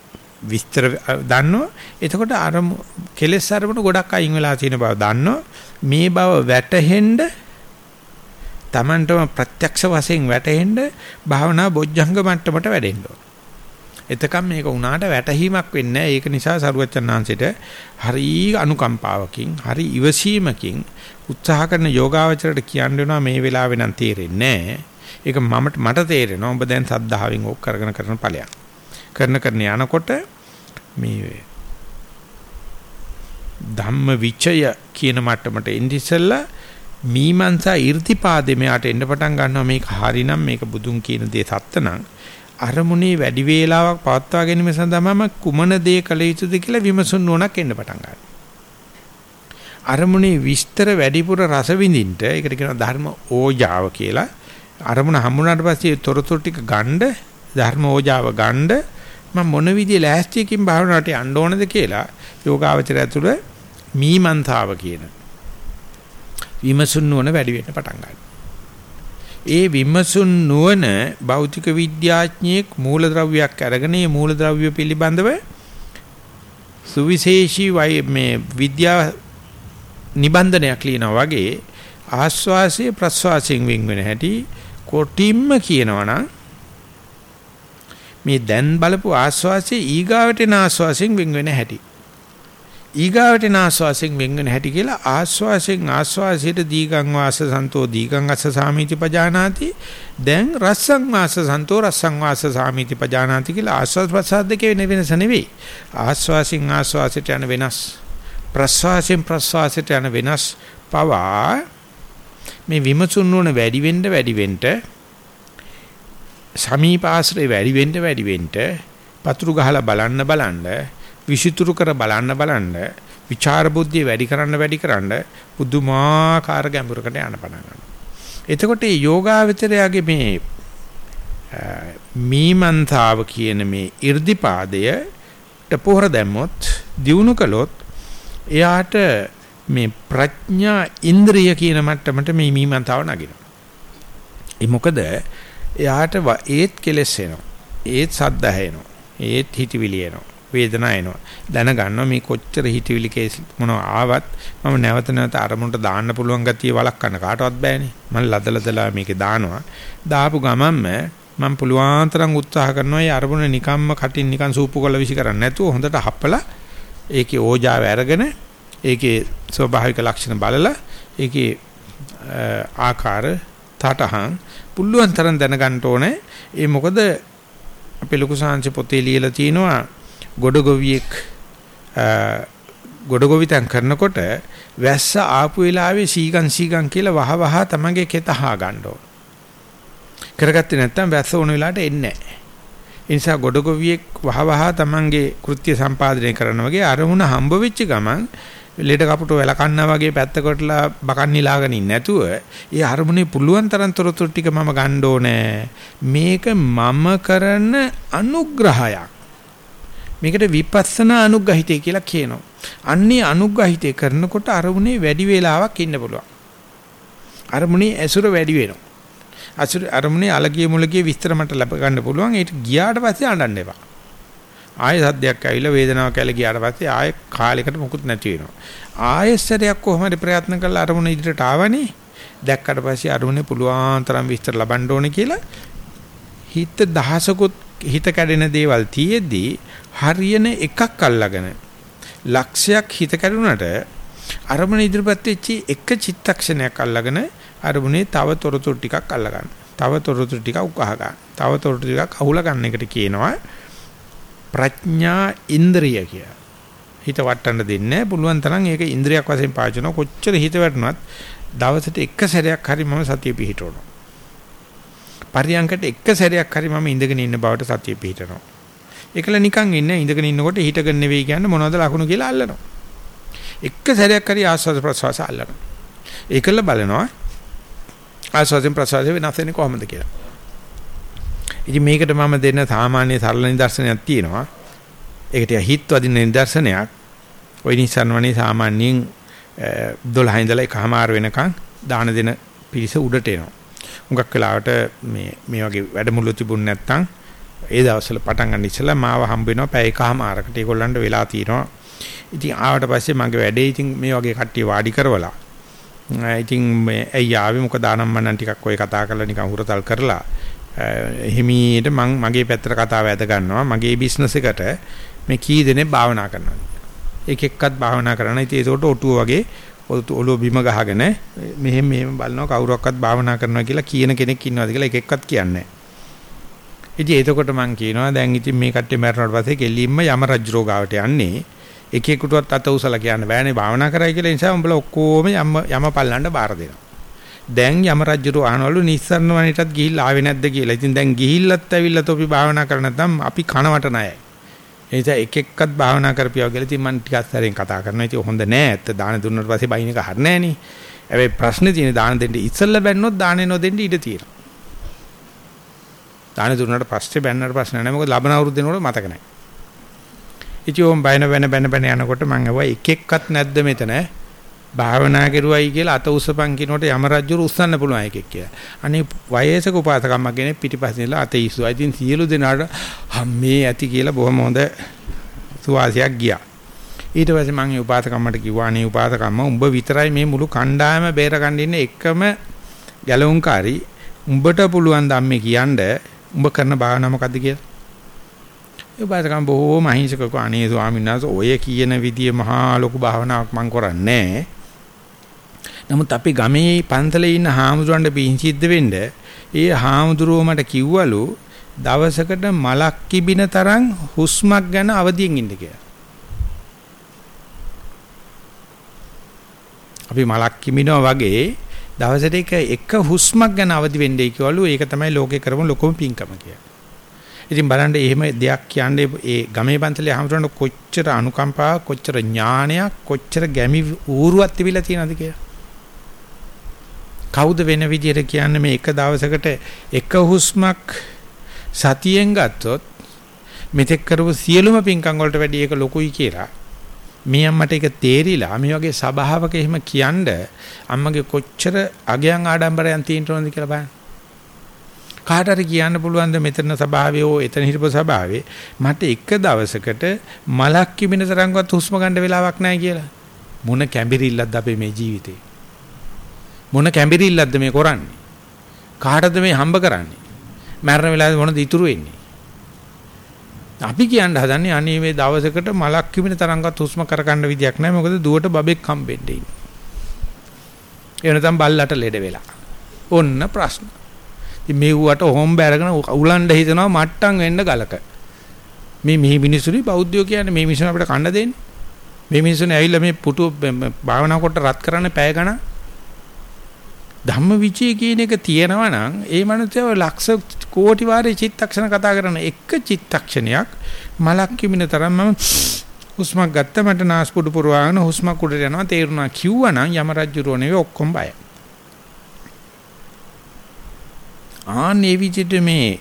විස්තර දන්නවා එතකොට අර කෙලෙස් අරමුණු ගොඩක් අයින් වෙලා තියෙන බව දන්නවා මේ බව වැටහෙන්න Tamanටම ප්‍රත්‍යක්ෂ වශයෙන් වැටහෙන්න භාවනා බොජ්ජංග මට්ටමට වැඩෙන්න ඕන. එතකම් මේක උනාට වැටහීමක් වෙන්නේ ඒක නිසා සරුවචනාංශයට හරි අනුකම්පාවකින් හරි ඉවසීමකින් උත්සාහ කරන යෝගාවචරයට කියන්න වෙනවා මේ වෙලාවේ නම් තේරෙන්නේ ඒක මමට මට තේරෙනවා ඔබ දැන් සද්ධාවෙන් ඕක කරගෙන කරන ඵලයක්. කරන කරන යනකොට මේ ධම්ම විචය කියන මට්ටමට එන්නේ ඉස්සෙල්ලා මීමන්සා irdipaade මෙයාට එන්න පටන් ගන්නවා මේක හරිනම් මේක බුදුන් කියන දේ සත්ත නම් අරමුණේ වැඩි වේලාවක් පවත්වා ගැනීම සඳහාම කුමන දේ කළ යුතුද කියලා විමසුන් නුවණක් එන්න පටන් ගන්නවා. අරමුණේ විස්තර වැඩිපුර රස විඳින්න ඒකට කියනවා ධර්ම ඕජාව කියලා. අරමුණ හම්බුනාට පස්සේ තොරතුරු ටික ගන්න ධර්ම ඕජාව ගන්න මම මොන විදිහේ ලෑස්තියකින් භාවනාවට යන්න ඕනද කියලා යෝගාවචරය තුළ මීමන්තාව කියන විමසුන් නුවණ වැඩි වෙන්න පටන් ගන්නවා. ඒ විමසුන් නුවණ භෞතික විද්‍යාඥයෙක් මූලද්‍රව්‍යයක් අරගෙන මේ මූලද්‍රව්‍ය පිළිබඳව සුවිශේෂී මේ විද්‍යා නිබන්ධනයක් ලියනවා වගේ ආස්වාසයේ ප්‍රස්වාසයෙන් වෙන් වෙන හැටි කොටිම්ම කියනවනම් මේ දැන් බලපු ආස්වාසයේ ඊගාවට එන ආස්වාසයෙන් වෙන් වෙන හැටි. ඊගාවට එන ආස්වාසයෙන් වෙන් වෙන හැටි කියලා ආස්වාසයෙන් ආස්වාසයට දීගං වාස සන්තෝ දීගං අස්ස සාමීති පජානාති. දැන් රස්සං වාස සන්තෝ රස්සං වාස සාමීති පජානාති කියලා ආස්වාස් ප්‍රසාද දෙකේ වෙන වෙනස නෙවෙයි. ආස්වාසින් ආස්වාසයට යන වෙනස්. ප්‍රස්වාසයෙන් ප්‍රස්වාසයට යන වෙනස් පවා මේ විමසුන් නොන වැඩි වෙන්න වැඩි වෙන්න සමීපාශ්‍රය වැඩි වෙන්න වැඩි වෙන්න පතුරු ගහලා බලන්න බලන්න විසිතුරු කර බලන්න බලන්න විචාර බුද්ධිය වැඩි කරන්න වැඩි කරන්න පුදුමාකාර ගැඹුරකට යන පටන් ගන්නවා. එතකොට මේ යෝගාවචරයාගේ මේ මීමන්තාව කියන මේ irdipaadයට පොහොර දැම්මොත් දියුණු කළොත් එයාට මේ ප්‍රඥා ඉන්ද්‍රිය කියන මට්ටමට මේ මීමන්තාව නගිනවා. ඒ මොකද එයාට ඒත් කෙලස් එනවා. ඒත් සද්ද ඇහෙනවා. ඒත් හිතවිලි එනවා. වේදනාව එනවා. දැනගන්නවා මේ කොච්චර හිතවිලි කේස් මොනවා ආවත් මම නැවත නැවත අරමුණට දාන්න පුළුවන් ගතිය වළක්වන්න කාටවත් බෑනේ. මම ලදලදලා මේකේ දානවා. දාපු ගමන්ම මම පුළුවන් තරම් උත්සාහ කරනවා මේ අරමුණ නිකම්ම කටින් නිකන් සූපු කරලා විසි කරන්නේ නැතුව හොඳට හපලා ඒකේ ඕජාව අරගෙන ඒකේ ස්වභාවික ලක්ෂණ බලලා ඒකේ ආකාර තටහන් පුළුවන් තරම් දැනගන්න ඕනේ. ඒ මොකද අපේ ලොකු සාංශ පොතේ ලියලා තිනවා ගොඩගොවියෙක් ගොඩගොවිතැන් කරනකොට වැස්ස ආපු වෙලාවේ සීගන් සීගන් කියලා වහ වහ තමගේ කෙත හා ගන්න ඕන. කරගත්තේ නැත්නම් වැස්ස ඕන වෙලාවට එන්නේ නැහැ. ඒ නිසා ගොඩගොවියෙක් වහ වහ තමන්ගේ කෘත්‍ය සම්පාදනය කරන වගේ අරමුණ හම්බ වෙච්ච ගමන් ලෙඩ කපුට වැලකන්නා වගේ පැත්තකටලා බකන් නිලාගෙන ඉන්නේ නැතුව ඒ අරමුණේ පුළුවන් තරම් තොරතුරු ටික මම ගන්න ඕනේ. මේක මම කරන අනුග්‍රහයක්. මේකට විපස්සනා අනුග්‍රහිතය කියලා කියනවා. අන්නේ අනුග්‍රහිතය කරනකොට අරමුණේ වැඩි වේලාවක් ඉන්න පුළුවන්. අරමුණේ ඇසුර වැඩි වෙනවා. අසුර අරමුණේ අලගිය මුලගිය විස්තර මට ලබ ගන්න පුළුවන්. ඒක ගියාට පස්සේ අඬන්න එපා. ආයෙ සද්දයක් ඇවිල්ලා වේදනාවක් ඇවිල්ලා ගියාට පස්සේ ආයෙ කාලයකට මුකුත් නැති වෙනවා. ආයෙසරයක් කොහොමද ප්‍රයත්න කරලා අරමුණ ඉදිරියට ආවනේ. දැක්කට පස්සේ අරමුණේ පුළුවන් තරම් විස්තර ලබන්න ඕනේ කියලා හිත දහසකුත් හිත කැඩෙන දේවල් තියෙද්දී හරියන එකක් අල්ලගෙන ලක්ෂයක් හිත කැඩුනට අරමුණ ඉදිරිපත් වෙච්ච එක චිත්තක්ෂණයක් අල්ලගෙන අරමුණේ තව තොරතුරු ටිකක් අල්ලගන්න. තව තොරතුරු ටිකක් උකහා ගන්න. තව තොරතුරු ටිකක් අහුලා ගන්න එකට කියනවා ප්‍රඥා ඉන්ද්‍රිය කිය. හිත වටන්න දෙන්නේ පුළුවන් තරම් ඒක ඉන්ද්‍රියක් වශයෙන් පාවිච්චි කරනවා කොච්චර හිත වැටුණත් දවසට එක සැරයක් හරි මම සතිය පිහිටවනවා. පරියන්කට එක සැරයක් හරි මම ඉඳගෙන ඉන්න බවට සතිය පිහිටනවා. ඒකල නිකන් ඉන්න ඉඳගෙන ඉන්නකොට හිටගෙන නෙවෙයි කියන්නේ මොනවද ලකුණු කියලා අල්ලනවා. එක සැරයක් හරි ආස්වාද ප්‍රසවාස අල්ලනවා. ඒකල බලනවා ආස්වාදෙන් ප්‍රසවාසය වෙනස් වෙන්නේ කොහොමද කියලා. ඉතින් මේකට මම දෙන්න සාමාන්‍ය සරල නිදර්ශනයක් තියෙනවා. ඒකට හිත් වදින නිදර්ශනයක්. ওই නිසන්වනේ සාමාන්‍යයෙන් 12 ඉඳලා එකමාර වෙනකන් දාන දෙන පිරිස උඩට එනවා. හුඟක් වෙලාවට මේ මේ වගේ වැඩමුළු තිබුණ නැත්නම් ඒ දවස්වල පටන් ගන්න ඉස්සලා මාව හම්බ වෙනවා පැය එකමාරකට. ඒගොල්ලන්ට වෙලා තියෙනවා. ඉතින් ආවට පස්සේ මගේ වැඩේ ඉතින් මේ වගේ කට්ටිය වාඩි කරවලා ඉතින් මේ ඇයි ආවේ මොකද ආනම්මනම් ටිකක් ඔය කතා කරලා නිකන් හුරතල් කරලා හිමීට මං මගේ පැත්තට කතාව ඇද ගන්නවා මගේ බිස්නස් එකට මේ කී දෙනෙක් භාවනා කරනවා. එක එක්කත් භාවනා කරනවා. ඉතින් ඒකට ඔටුව වගේ ඔළුව බිම ගහගෙන මෙහෙම මෙහෙම බලනවා කවුරක්වත් භාවනා කරනවා කියලා කියන කෙනෙක් ඉන්නවාද කියලා එක එක්කත් කියන්නේ ඉතින් එතකොට මං කියනවා දැන් ඉතින් මේ කට්ටිය මැරුණාට පස්සේ කෙලින්ම යම රජ්‍රෝ ගාවට යන්නේ. එක එකටවත් අත උසලා කියන්න බෑනේ. භාවනා කරයි කියලා නිසා උඹලා ඔක්කොම යම යම පල්ලන්න බාර දෙනවා. දැන් යම රජුරු අහනවලු නිස්සරණ වණේටත් ගිහිල්ලා ආවේ නැද්ද කියලා. ඉතින් දැන් ගිහිල්ලත් ඇවිල්ලා තොපි භාවනා කරන නැත්නම් අපි කනවට ණයයි. ඒ නිසා එක එක්කත් භාවනා කරපියව කියලා ඉතින් මම ටිකක් සැරෙන් කතා කරනවා. ඉතින් හොඳ නෑ. ඇත්ත දාන දුන්නාට පස්සේ බයින් එක හරිනේ නෑනේ. හැබැයි ප්‍රශ්නේ තියෙන්නේ දාන දෙන්න ඉස්සෙල්ලා බැන්නොත් දාන නොදෙන්න ඉඩ තියෙනවා. දාන දුන්නාට පස්සේ බැන්නට ප්‍රශ්න නෑ. මොකද ලබන අවුරුද්ද දෙනකොට මතක නෑ. ඉතින් ඕම් බයන වෙන බැන බැන යනකොට මම අහුවා එක එක්කත් නැද්ද මෙතන? භාවනා කරුවයි කියලා අත උස්සපන් කියනකොට යම රජුරු උස්සන්න පුළුවන් එකෙක් කියලා. අනේ වයසක උපාසකම්ම කෙනෙක් පිටිපස්සේ ඉඳලා අත ඉස්සුවා. ඉතින් සියලු දෙනාට හම්මේ ඇති කියලා බොහොම හොඳ සුවාසයක් ගියා. ඊට පස්සේ මම ඒ උපාසකම්මට කිව්වා අනේ උපාසකම්ම උඹ විතරයි මේ මුළු කණ්ඩායම බේරගන්න ඉන්නේ එකම ගැලවුම්කාරී. උඹට පුළුවන් ධම්මේ කියන්න උඹ කරන භාවනාව මොකද්ද කියලා. ඒ උපාසකම් බොහොම අහිංසකව අනේ ස්වාමීන් වහන්සේ ඔය කියන විදිය මහා ලොකු භාවනාවක් මම කරන්නේ නැහැ. නමුත් අපි ගමේ පන්සලේ ඉන්න හාමුදුරන්ට පිං සිද්ධ වෙන්න ඒ හාමුදුරුවෝ මට කිව්වලු දවසකට මලක් කිබින තරම් හුස්මක් ගැන අවදියෙන් ඉන්න කියලා. අපි මලක් කිමිනවා වගේ දවසට එක එක හුස්මක් ගැන අවදි වෙන්නයි කිව්වලු ඒක තමයි ලෝකේ කරමු ලොකම පිංකම කියලා. ඉතින් බලන්න එහෙම දෙයක් කියන්නේ ඒ ගමේ පන්සලේ හාමුදුරන්ට කොච්චර අනුකම්පාවක් කොච්චර ඥානයක් කොච්චර ගැමි ඌරුවක් තිබිලා තියෙනවද කියලා. කවුද වෙන විදියට කියන්නේ මේ එක දවසකට එක හුස්මක් සතියෙන් ගත්තොත් මෙතෙක් කරපු සියලුම පින්කම් වලට වැඩිය ඒක ලොකුයි කියලා මේ අම්මට ඒක තේරිලා මේ වගේ සබාවක එහෙම කියන්න අම්මගේ කොච්චර අගයන් ආඩම්බරයන් තියෙන්න ඕනද කියලා බලන්න. කාට හරි කියන්න පුළුවන් ද මෙතන සබාවේ ඕ එතන හිටපු සබාවේ මට එක දවසකට මලක් කිමින තරම්වත් හුස්ම ගන්න වෙලාවක් නැහැ කියලා. මොන කැඹිරිල්ලක්ද අපේ මේ ජීවිතේ. මොන කැඹිරිල්ලක්ද මේ කරන්නේ? කාටද මේ හම්බ කරන්නේ? මරණ වෙලාවේ මොනද ඉතුරු වෙන්නේ? අපි කියන්න හදන්නේ අනේ මේ දවසකට මලක් කිමින තරංගවත් හුස්ම කරගන්න විදියක් නැහැ මොකද දුවට බබෙක් හම්බෙන්නේ ඉන්නේ. ඒ වෙනතම් බල්ලට ලෙඩ වෙලා. ඔන්න ප්‍රශ්න. ඉතින් මෙව්වට හොම්බ අරගෙන උලන්ඩ හිතනවා මට්ටම් වෙන්න ගලක. මේ මේ මිනිස්සුනි බෞද්ධයෝ කියන්නේ මේ මිනිස්සුන් අපිට කන්න දෙන්නේ. මේ මිනිස්සුන් ඇවිල්ලා මේ පුටු භාවනා කොට රත් කරන්න පැය ගණන් ධම්මවිචය කියන එක තියෙනවා නම් ඒ මනුස්සයව ලක්ෂ කෝටි වාරේ චිත්තක්ෂණ කතා කරන එක චිත්තක්ෂණයක් මලක් කිමින තරම් මම හුස්මක් ගත්ත මට නාස්පුඩු පුරවාගෙන හුස්මක් උඩට යනවා තේරුණා කිව්වනම් යම රජුරෝ නෙවෙයි ඔක්කොම බයයි. ආන්නේ විදිහට මේ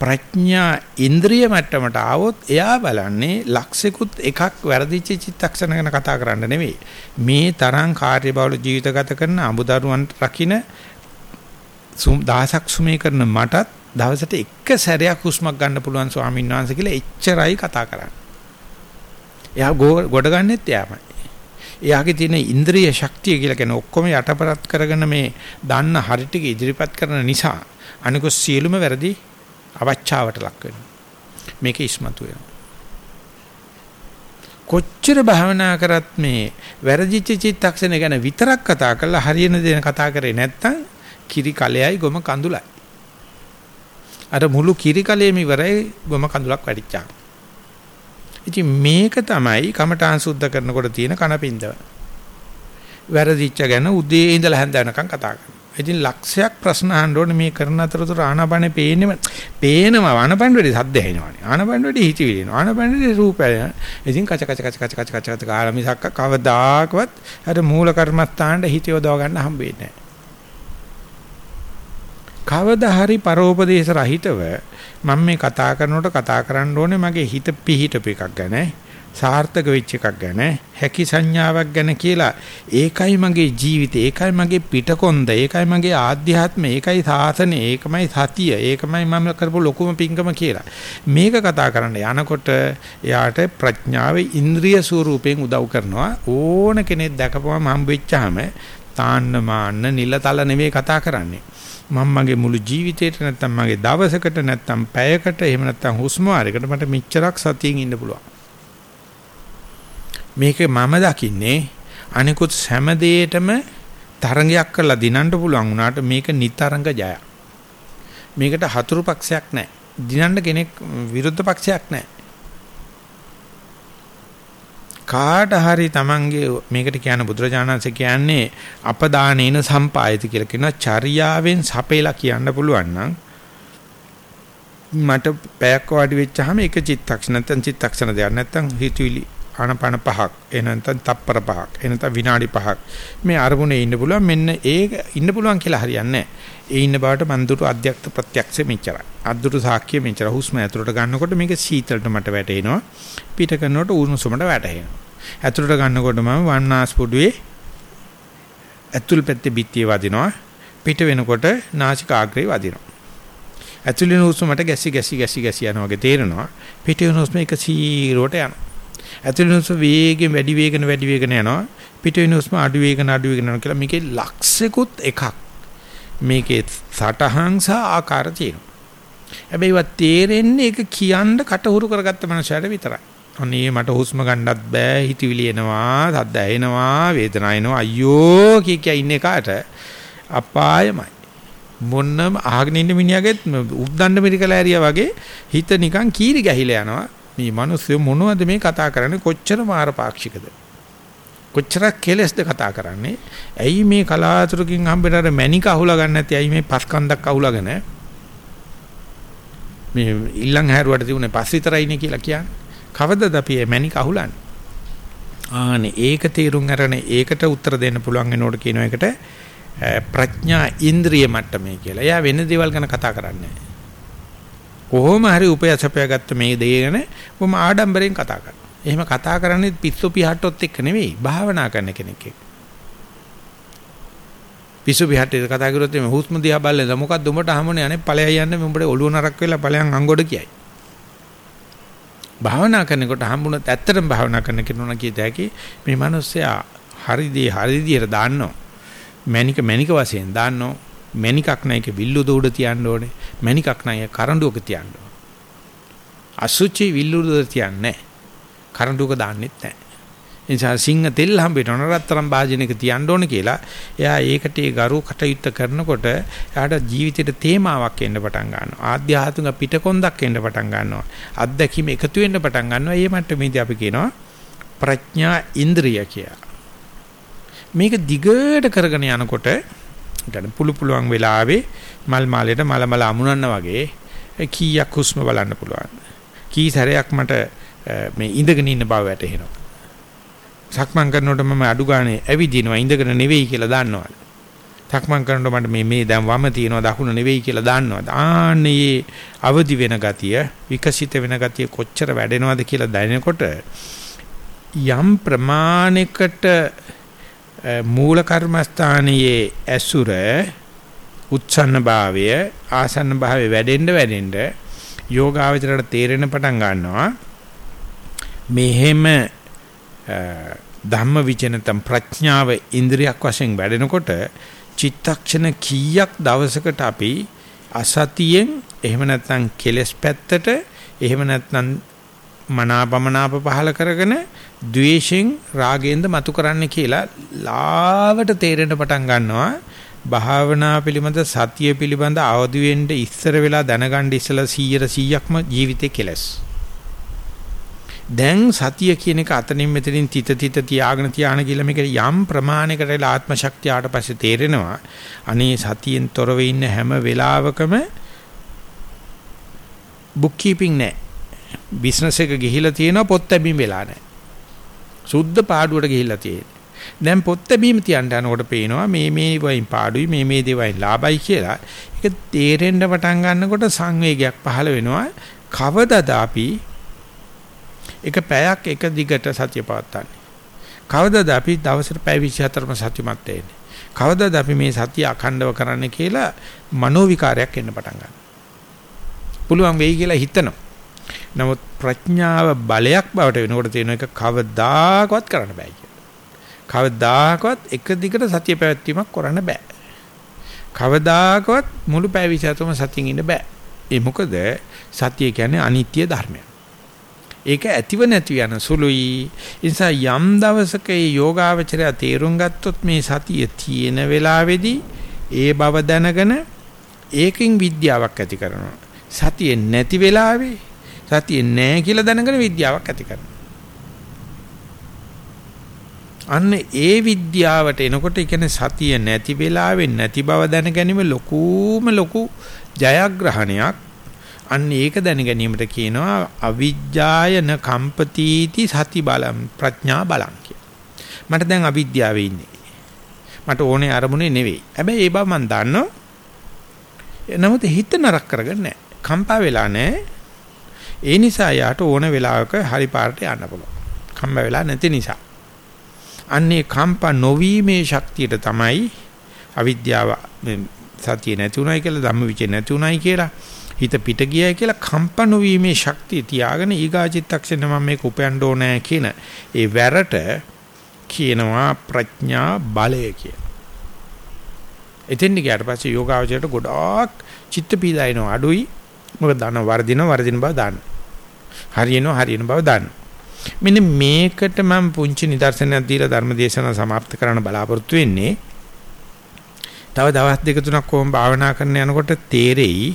ප්‍රඥා ඉන්ද්‍රිය මට්ටමට ආවොත් එයා බලන්නේ ලක්ෂිකුත් එකක් වැරදිච්ච චිත්තක්ෂණ ගැන කතා කරන්න නෙවෙයි. මේ තරම් කාර්යබහුල ජීවිත ගත කරන අමුදරුවන් රකින්න දහසක් සුමේ කරන මටත් දවසට එක සැරයක් හුස්මක් ගන්න පුළුවන් ස්වාමීන් වහන්සේ කියලා එච්චරයි කතා කරන්නේ. එයා ගොඩ ගන්නෙත් එයාමයි. එයාගේ තියෙන ඉන්ද්‍රිය ශක්තිය කියලා කියන ඔක්කොම යටපරත් කරගෙන මේ දන්න හරි ටික ඉදිරිපත් කරන නිසා අනිකෝ සියලුම වැරදි අවචාවට ලක් වෙනවා. මේක ඉස්මතු වෙනවා. කොච්චර භාවනා කරත් මේ වැරදිච්ච චිත්තක්ෂණ ගැන විතරක් කතා කරලා හරියන දේ කතා කරේ නැත්නම් කිරි කලෙයි ගොම කඳුලයි. අර මුළු කිරි කලෙම ඉවරයි ගොම කඳුලක් වැඩිච්චා. ඉතින් මේක තමයි කමඨාන් සුද්ධ කරනකොට තියෙන කනපින්දව. වැරදිච්ච ගැන උදේ ඉඳලා හැන්ද වෙනකන් කතා කරනවා. ඉතින් ලක්ෂයක් ප්‍රශ්න අහන්න ඕනේ මේ කරන අතරතුර ආනපනේ පේන්නේම. පේනවා ආනපන වෙඩි සද්ද ඇහෙනවානේ ආනපන වෙඩි හිතවිලි එනවා. ආනපන වෙඩි රූපය ඉතින් කච කච කච කච කච කච කච කාලා මිසක් කවදාකවත් අර මූල කර්මස්ථානට හිත යොදව ගන්න හම්බෙන්නේ නැහැ. කවදා හරි පරෝපදේශ රහිතව මම මේ කතා කරනකොට කතා කරන්න ඕනේ මගේ හිත පිහිටප එකක් ගැන. සාර්ථක වෙච්ච එකක් ගැන හැකි සංඥාවක් ගැන කියලා. ඒකයි මගේ ජීවිතේ ඒකයි මගේ පිටකොන්ද ඒකයි මගේ ආධ්‍යාත්මය ඒකයි සාසනය ඒකමයි සතිය ඒකමයි මම කරපු ලොකුම පිංගම කියලා. මේක කතා කරන්න යනකොට එයාට ප්‍රඥාවේ ඉන්ද්‍රිය ස්වරූපයෙන් උදව් කරනවා. ඕන කෙනෙක් දැකපුවම හම්බෙච්චාම තාන්න මාන්න නිලතල නෙමෙයි කතා කරන්නේ. මම මගේ මුළු ජීවිතේට නැත්තම් මගේ දවසකට නැත්තම් පැයකට එහෙම නැත්තම් හුස්ම වාරයකට මට මෙච්චරක් සතියෙන් ඉන්න පුළුවන්. මේක මම දකින්නේ අනිකුත් හැම දෙයකටම තරංගයක් කරලා දිනන්න පුළුවන් වුණාට මේක නිතරංග ජයක්. මේකට හතුරු පක්ෂයක් නැහැ. දිනන්න කෙනෙක් විරුද්ධ පක්ෂයක් නැහැ. කාට හරි Tamange මේකට කියන බුදුරජාණන්සේ කියන්නේ අපදානේන සම්පායති කියලා කියනවා චර්යාවෙන් සපේලා කියන්න පුළුවන් නම් මට පැයක් වාඩි වෙච්චාම එක චිත්තක්ෂණ නැත්නම් චිත්තක්ෂණ දෙයක් නැත්නම් හිතුවිලි ආනපන පහක් එනන්තන් තප්පර පහක් එනන්තන් විනාඩි පහක්. මේ අරමුණේ ඉන්න පුළුවන්. මෙන්න ඒක ඉන්න පුළුවන් කියලා හරියන්නේ ඒ ඉන්න බවට මන්දුරු අධ්‍යක්ත ප්‍රත්‍යක්ෂ මෙච්චරයි. අද්දුරු සාක්ෂිය මෙච්චර හුස්ම ඇතුළට ගන්නකොට මේක සීතලට මට වැටෙනවා. පිට කරනකොට උණුසුමට වැටෙනවා ඇතුළට ගන්නකොට මම වන්නාස්පුඩුවේ ඇතුල් පැත්තේ බිත්තිය වදිනවා. පිට වෙනකොට නාසිකාග්‍රේ වදිනවා. ඇතුළේ හුස්මට ගැසි ගැසි ගැසි ගැසි යනවා වගේ තේරෙනවා. පිට වෙන හුස්ම එක සීරුවට යනවා. ඇතුළේ හුස්ම වේගෙන් වැඩි වේගන වැඩි වේගන යනවා. පිට වෙන හුස්ම අඩු වේගන අඩු වේගන යනවා කියලා මේකේ ලක්ෂිකුත් එකක්. මේකේ සටහන් සහ ආකාර තියෙනවා. හැබැයි වත් තේරෙන්නේ ඒක කියන්න කටහුරු කරගත්ත මනසට විතරයි. අනේ මට හුස්ම ගන්නත් බෑ හිතවිලි එනවා සද්ද ඇහෙනවා වේදනාව එනවා. අයියෝ කිය කිය ඉන්නේ කාට අපායමයි. මොන්නම අහගෙන ඉන්න මිනිහගෙත් උද්දණ්ඩ මිරිකලා ඇරියා වගේ හිත නිකන් කීරි ගැහිලා යනවා. මේ මිනිස්සු මොනවද මේ කතා කරන්නේ? කොච්චර මාර පාක්ෂිකද කොච්චර කෙලස්ද කතා කරන්නේ? ඇයි මේ කලාතුරකින් හම්බෙට අර මැනික අහුලා ගන්න නැති ඇයි මේ පස් කන්දක් අහුලාගෙන? මේ ඉල්ලන් හැරුවට තිබුණේ පස් විතරයිනේ කියලා කියන්නේ. කවදද අපි මේ මැනික අහුලන්නේ? ආනේ ඒක තීරුම් අරගෙන ඒකට උත්තර දෙන්න පුළුවන් වෙනකොට කියන එකට ප්‍රඥා ඉන්ද්‍රිය මට්ටමේ කියලා. එයා වෙන දේවල් ගැන කතා කරන්නේ. කොහොම හරි උපයසපයාගත්ත මේ දේ ගැන කොහොම ආඩම්බරෙන් කතා කරනවා. එහෙම කතා කරන්නේ පිස්සු පිහට්ටොත් එක්ක නෙවෙයි භාවනා කරන කෙනෙක් එක්ක. පිස්සු පිහට්ටේ කතා කරොත් මේ හුස්ම දිහා බලලා මොකක්ද උඹට හමුනේ අනේ ඵලයයි යන්නේ උඹට ඔළුව නරක් වෙලා ඵලයන් අංගොඩ කියයි. භාවනා කරනකොට හම්බුනත් ඇත්තටම භාවනා කරන කෙනා කියත හැකි මේ මිනිස්සයා හරි දේ හරි දිහට දාන්නවා. මැනික මැනික වශයෙන් දාන්නෝ මැනිකක් නැයක විල්ලුද උඩ තියන්න ඕනේ. මැනිකක් නැය කරඬුවක තියන්න ඕනේ. අසුචි විල්ලුද තියන්නේ කරඬුවක දාන්නෙත් නැහැ නිසා සිංහ තෙල් හම්බෙන්න රත්තරන් භාජනයක තියන්න ඕනේ කියලා. එයා ඒකට ඒ ගරු කටයුත්ත කරනකොට එයාට ජීවිතේට තේමාවක් එන්න පටන් ගන්නවා. ආධ්‍යාත්මික පිටකොන්දක් එන්න පටන් ගන්නවා. අත්දැකීම එකතු වෙන්න පටන් ගන්නවා. ඒ මට්ටමේදී අපි කියනවා ප්‍රඥා ඉන්ද්‍රිය කියලා. මේක දිගට කරගෙන යනකොට يعني පුළු පුළුවන් වෙලාවේ මල් මාලයට මල මල අමුණන්න වගේ කීයක් හුස්ම බලන්න පුළුවන්. කී සැරයක් මට මේ ඉඳගෙන ඉන්න බව වැටහෙනවා. සක්මන් කරනකොට මම අඩු ගානේ ඇවිදිනවා ඉඳගෙන නෙවෙයි කියලා දන්නවා. සක්මන් කරනකොට මට මේ මේ දැන් වම තියෙනවා දකුණ නෙවෙයි කියලා දන්නවා. ආන්නේ අවදි වෙන ගතිය, විකසිත වෙන ගතිය කොච්චර වැඩෙනවද කියලා දැනෙනකොට යම් ප්‍රමාණයකට මූල කර්මස්ථානයේ ඇසුර උච්ඡන්න භාවය ආසන්න භාවය වැඩෙන්න වැඩෙන්න යෝගාවචරයට තේරෙන පටන් ගන්නවා. මෙහෙම ධම්ම විචනතම් ප්‍රඥාව ඉන්ද්‍රියක් වශයෙන් වැඩෙනකොට චිත්තක්ෂණ කීයක් දවසකට අපි අසතියෙන් එහෙම නැත්නම් කෙලස් පැත්තට එහෙම නැත්නම් මනාපමනාප පහල කරගෙන ද්වේෂෙන් රාගයෙන්ද මතු කරන්න කියලා ලාවට තේරෙන්න පටන් ගන්නවා භාවනා පිළිබඳ සතිය පිළිබඳ අවදි වෙන්න ඉස්සර වෙලා දැනගන්න ඉස්සලා 100%ක්ම ජීවිතේ කෙලස්. දැන් සතිය කියන එක අතනින් මෙතනින් තිත තිත තියාගෙන තියාන කියලා මේක යම් ප්‍රමාණයකට ආත්ම ශක්තිය ආට පස්සේ තේරෙනවා අනේ සතියෙන් තොරව ඉන්න හැම වෙලාවකම බුක් කීපින් නැහැ බිස්නස් එක ගිහිලා තියෙනවා පොත් ලැබීම වෙලා නැහැ. සුද්ධ පාඩුවට ගිහිල්ලා තියෙන්නේ. දැන් පොත් ලැබීම තියන්න යනකොට පේනවා මේ මේ වයින් පාඩුයි මේ මේ දේවල් ලාභයි කියලා. ඒක තේරෙන්න පටන් ගන්නකොට සංවේගයක් පහළ වෙනවා. කවදද අපි එක පැයක් එක දිගට සතිය පවත්වන්නේ? කවදද අපි දවසට පැය 24ම සතියමත් වෙන්නේ? කවදද අපි මේ සතිය අඛණ්ඩව කරන්න කියලා මනෝ විකාරයක් එන්න පටන් ගන්නවා. පුළුවන් වෙයි කියලා හිතනවා. නමුත් ප්‍රඥාව බලයක් බවට වෙනකොට තියෙන එක කවදාකවත් කරන්න බෑ කියලා. කවදාකවත් එක දිගට සතිය පැවැත්වීමක් කරන්න බෑ. කවදාකවත් මුළු පැය 27ම සතියින් ඉන්න බෑ. ඒ මොකද සතිය කියන්නේ අනිත්‍ය ධර්මයක්. ඒක ඇතිව නැති යන සුළුයි. ඒ නිසා යම් දවසක මේ යෝගාවචරය තේරුම් ගත්තොත් මේ සතිය තියෙන වෙලාවේදී ඒ බව දැනගෙන ඒකෙන් විද්‍යාවක් ඇති කරනවා. සතිය නැති වෙලාවේ සතිය නැහැ කියලා දැනගෙන විද්‍යාවක් ඇති කරනවා. අන්න ඒ විද්‍යාවට එනකොට ඒ කියන්නේ සතිය නැති වෙලාවෙ නැති බව දැන ගැනීම ලොකුම ලොකු ජයග්‍රහණයක්. අන්න ඒක දැන ගැනීමට කියනවා අවිජ්ජායන කම්පතිති සති බලම් ප්‍රඥා බලං මට දැන් අවිද්‍යාවේ ඉන්නේ. මට ඕනේ අරමුණේ නෙවෙයි. හැබැයි ඒ බව මම දන්නවා. නමුත් හිත නරක කරගන්නේ නැහැ. කම්පා වෙලා නැහැ. ඒ නිසා යාට ඕන වෙලාවක හරි පාරට යන්න පුළුවන්. කම්ප වෙලා නැති නිසා. අන්නේ කම්ප නොවීමේ ශක්තියට තමයි අවිද්‍යාව සතිය නැති උනායි කියලා ධම්මවිචේ නැති උනායි කියලා හිත පිට ගියයි කියලා කම්ප නොවීමේ ශක්තිය තියාගෙන ඊගාචිත්තක්ෂණ මම මේක උපයන්න ඕනෑ කියන ඒ වැරට කියනවා ප්‍රඥා බලය කියලා. එතෙන් ගියාට පස්සේ යෝගාවචරයට ගොඩාක් චිත්ත පීඩායන අඩුයි. මොකද දන වර්ධින වර්ධින බව දාන්න. හරියනවා හරියන බව දන්න. මෙන්න මේකට මම පුංචි නිදර්ශනයක් දීලා ධර්මදේශන સમાප්ත කරන්න බලාපොරොත්තු වෙන්නේ. තව දවස් දෙක තුනක් කොහොම භාවනා කරන්න යනකොට තේරෙයි.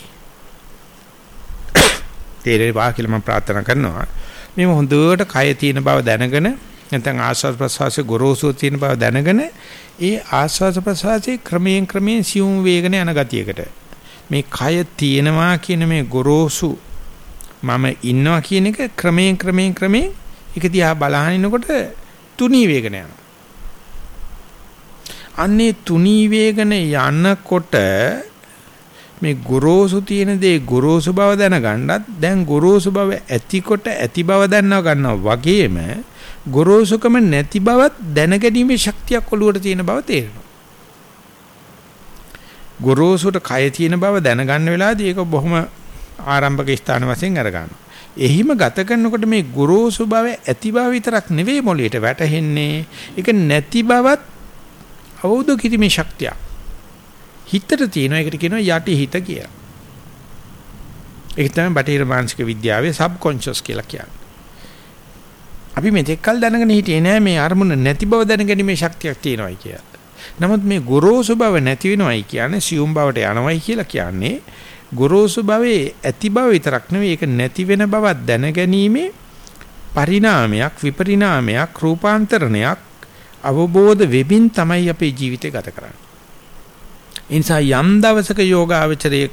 තේරෙවා කියලා මම ප්‍රාර්ථනා කරනවා. මේ හොඳට කය තියෙන බව දැනගෙන නැත්නම් ආස්වාද ප්‍රසවාසයේ ගොරෝසුව තියෙන බව දැනගෙන ඒ ආස්වාද ප්‍රසවාසයේ ක්‍රමයෙන් ක්‍රමයෙන් සියුම් වේගන යන ගතියකට මේ කය තියෙනවා කියන මේ ගොරෝසු මම ඉන්නවා කියන එක ක්‍රමයෙන් ක්‍රමයෙන් ක්‍රමයෙන් ඒක දිහා බලහන් ඉනකොට තුනී වේගන යනවා. අන්නේ තුනී වේගන යනකොට මේ ගොරෝසු තියෙන දේ ගොරෝසු බව දැනගන්නත් දැන් ගොරෝසු බව ඇතිකොට ඇති බව දැනව ගන්නවා වගේම ගොරෝසුකම නැති බවත් දැනගැනීමේ ශක්තියක් ඔළුවට තියෙන බව තේරෙනවා. ගොරෝසුට කය තියෙන බව දැනගන්න වෙලාවදී ඒක බොහොම ආරම්භක ස්ථාන වශයෙන් අරගන්නවා. එහිම ගත කරනකොට මේ ගොරෝසු බව ඇති බව විතරක් නෙවෙයි මොළයට වැටහෙන්නේ. ඒක නැති බවත් අවබෝධ කිරීමේ ශක්තිය. හිතට තියෙන එකට කියනවා යටි හිත කියලා. ඒක තමයි බටහිර මානසික විද්‍යාවේ සබ්කොන්ෂස් කියලා කියන්නේ. අපි මෙතෙක් කල් දැනගෙන හිටියේ නෑ මේ අරමුණ නැති බව දැනගැනීමේ ශක්තියක් තියෙනවායි කියලා. නමුත් මේ ගොරෝසු බව නැති වෙනවයි කියන්නේ සියුම් බවට යනවයි කියලා කියන්නේ ගොරෝසු භවයේ ඇති බව විතරක් නෙවෙයි ඒක නැති වෙන බවක් දැනගැනීමේ පරිණාමයක් විපරිණාමයක් රූපාන්තරණයක් අවබෝධ වෙමින් තමයි අපේ ජීවිතය ගත කරන්නේ. ඒ නිසා යම් දවසක යෝගාවචරයේ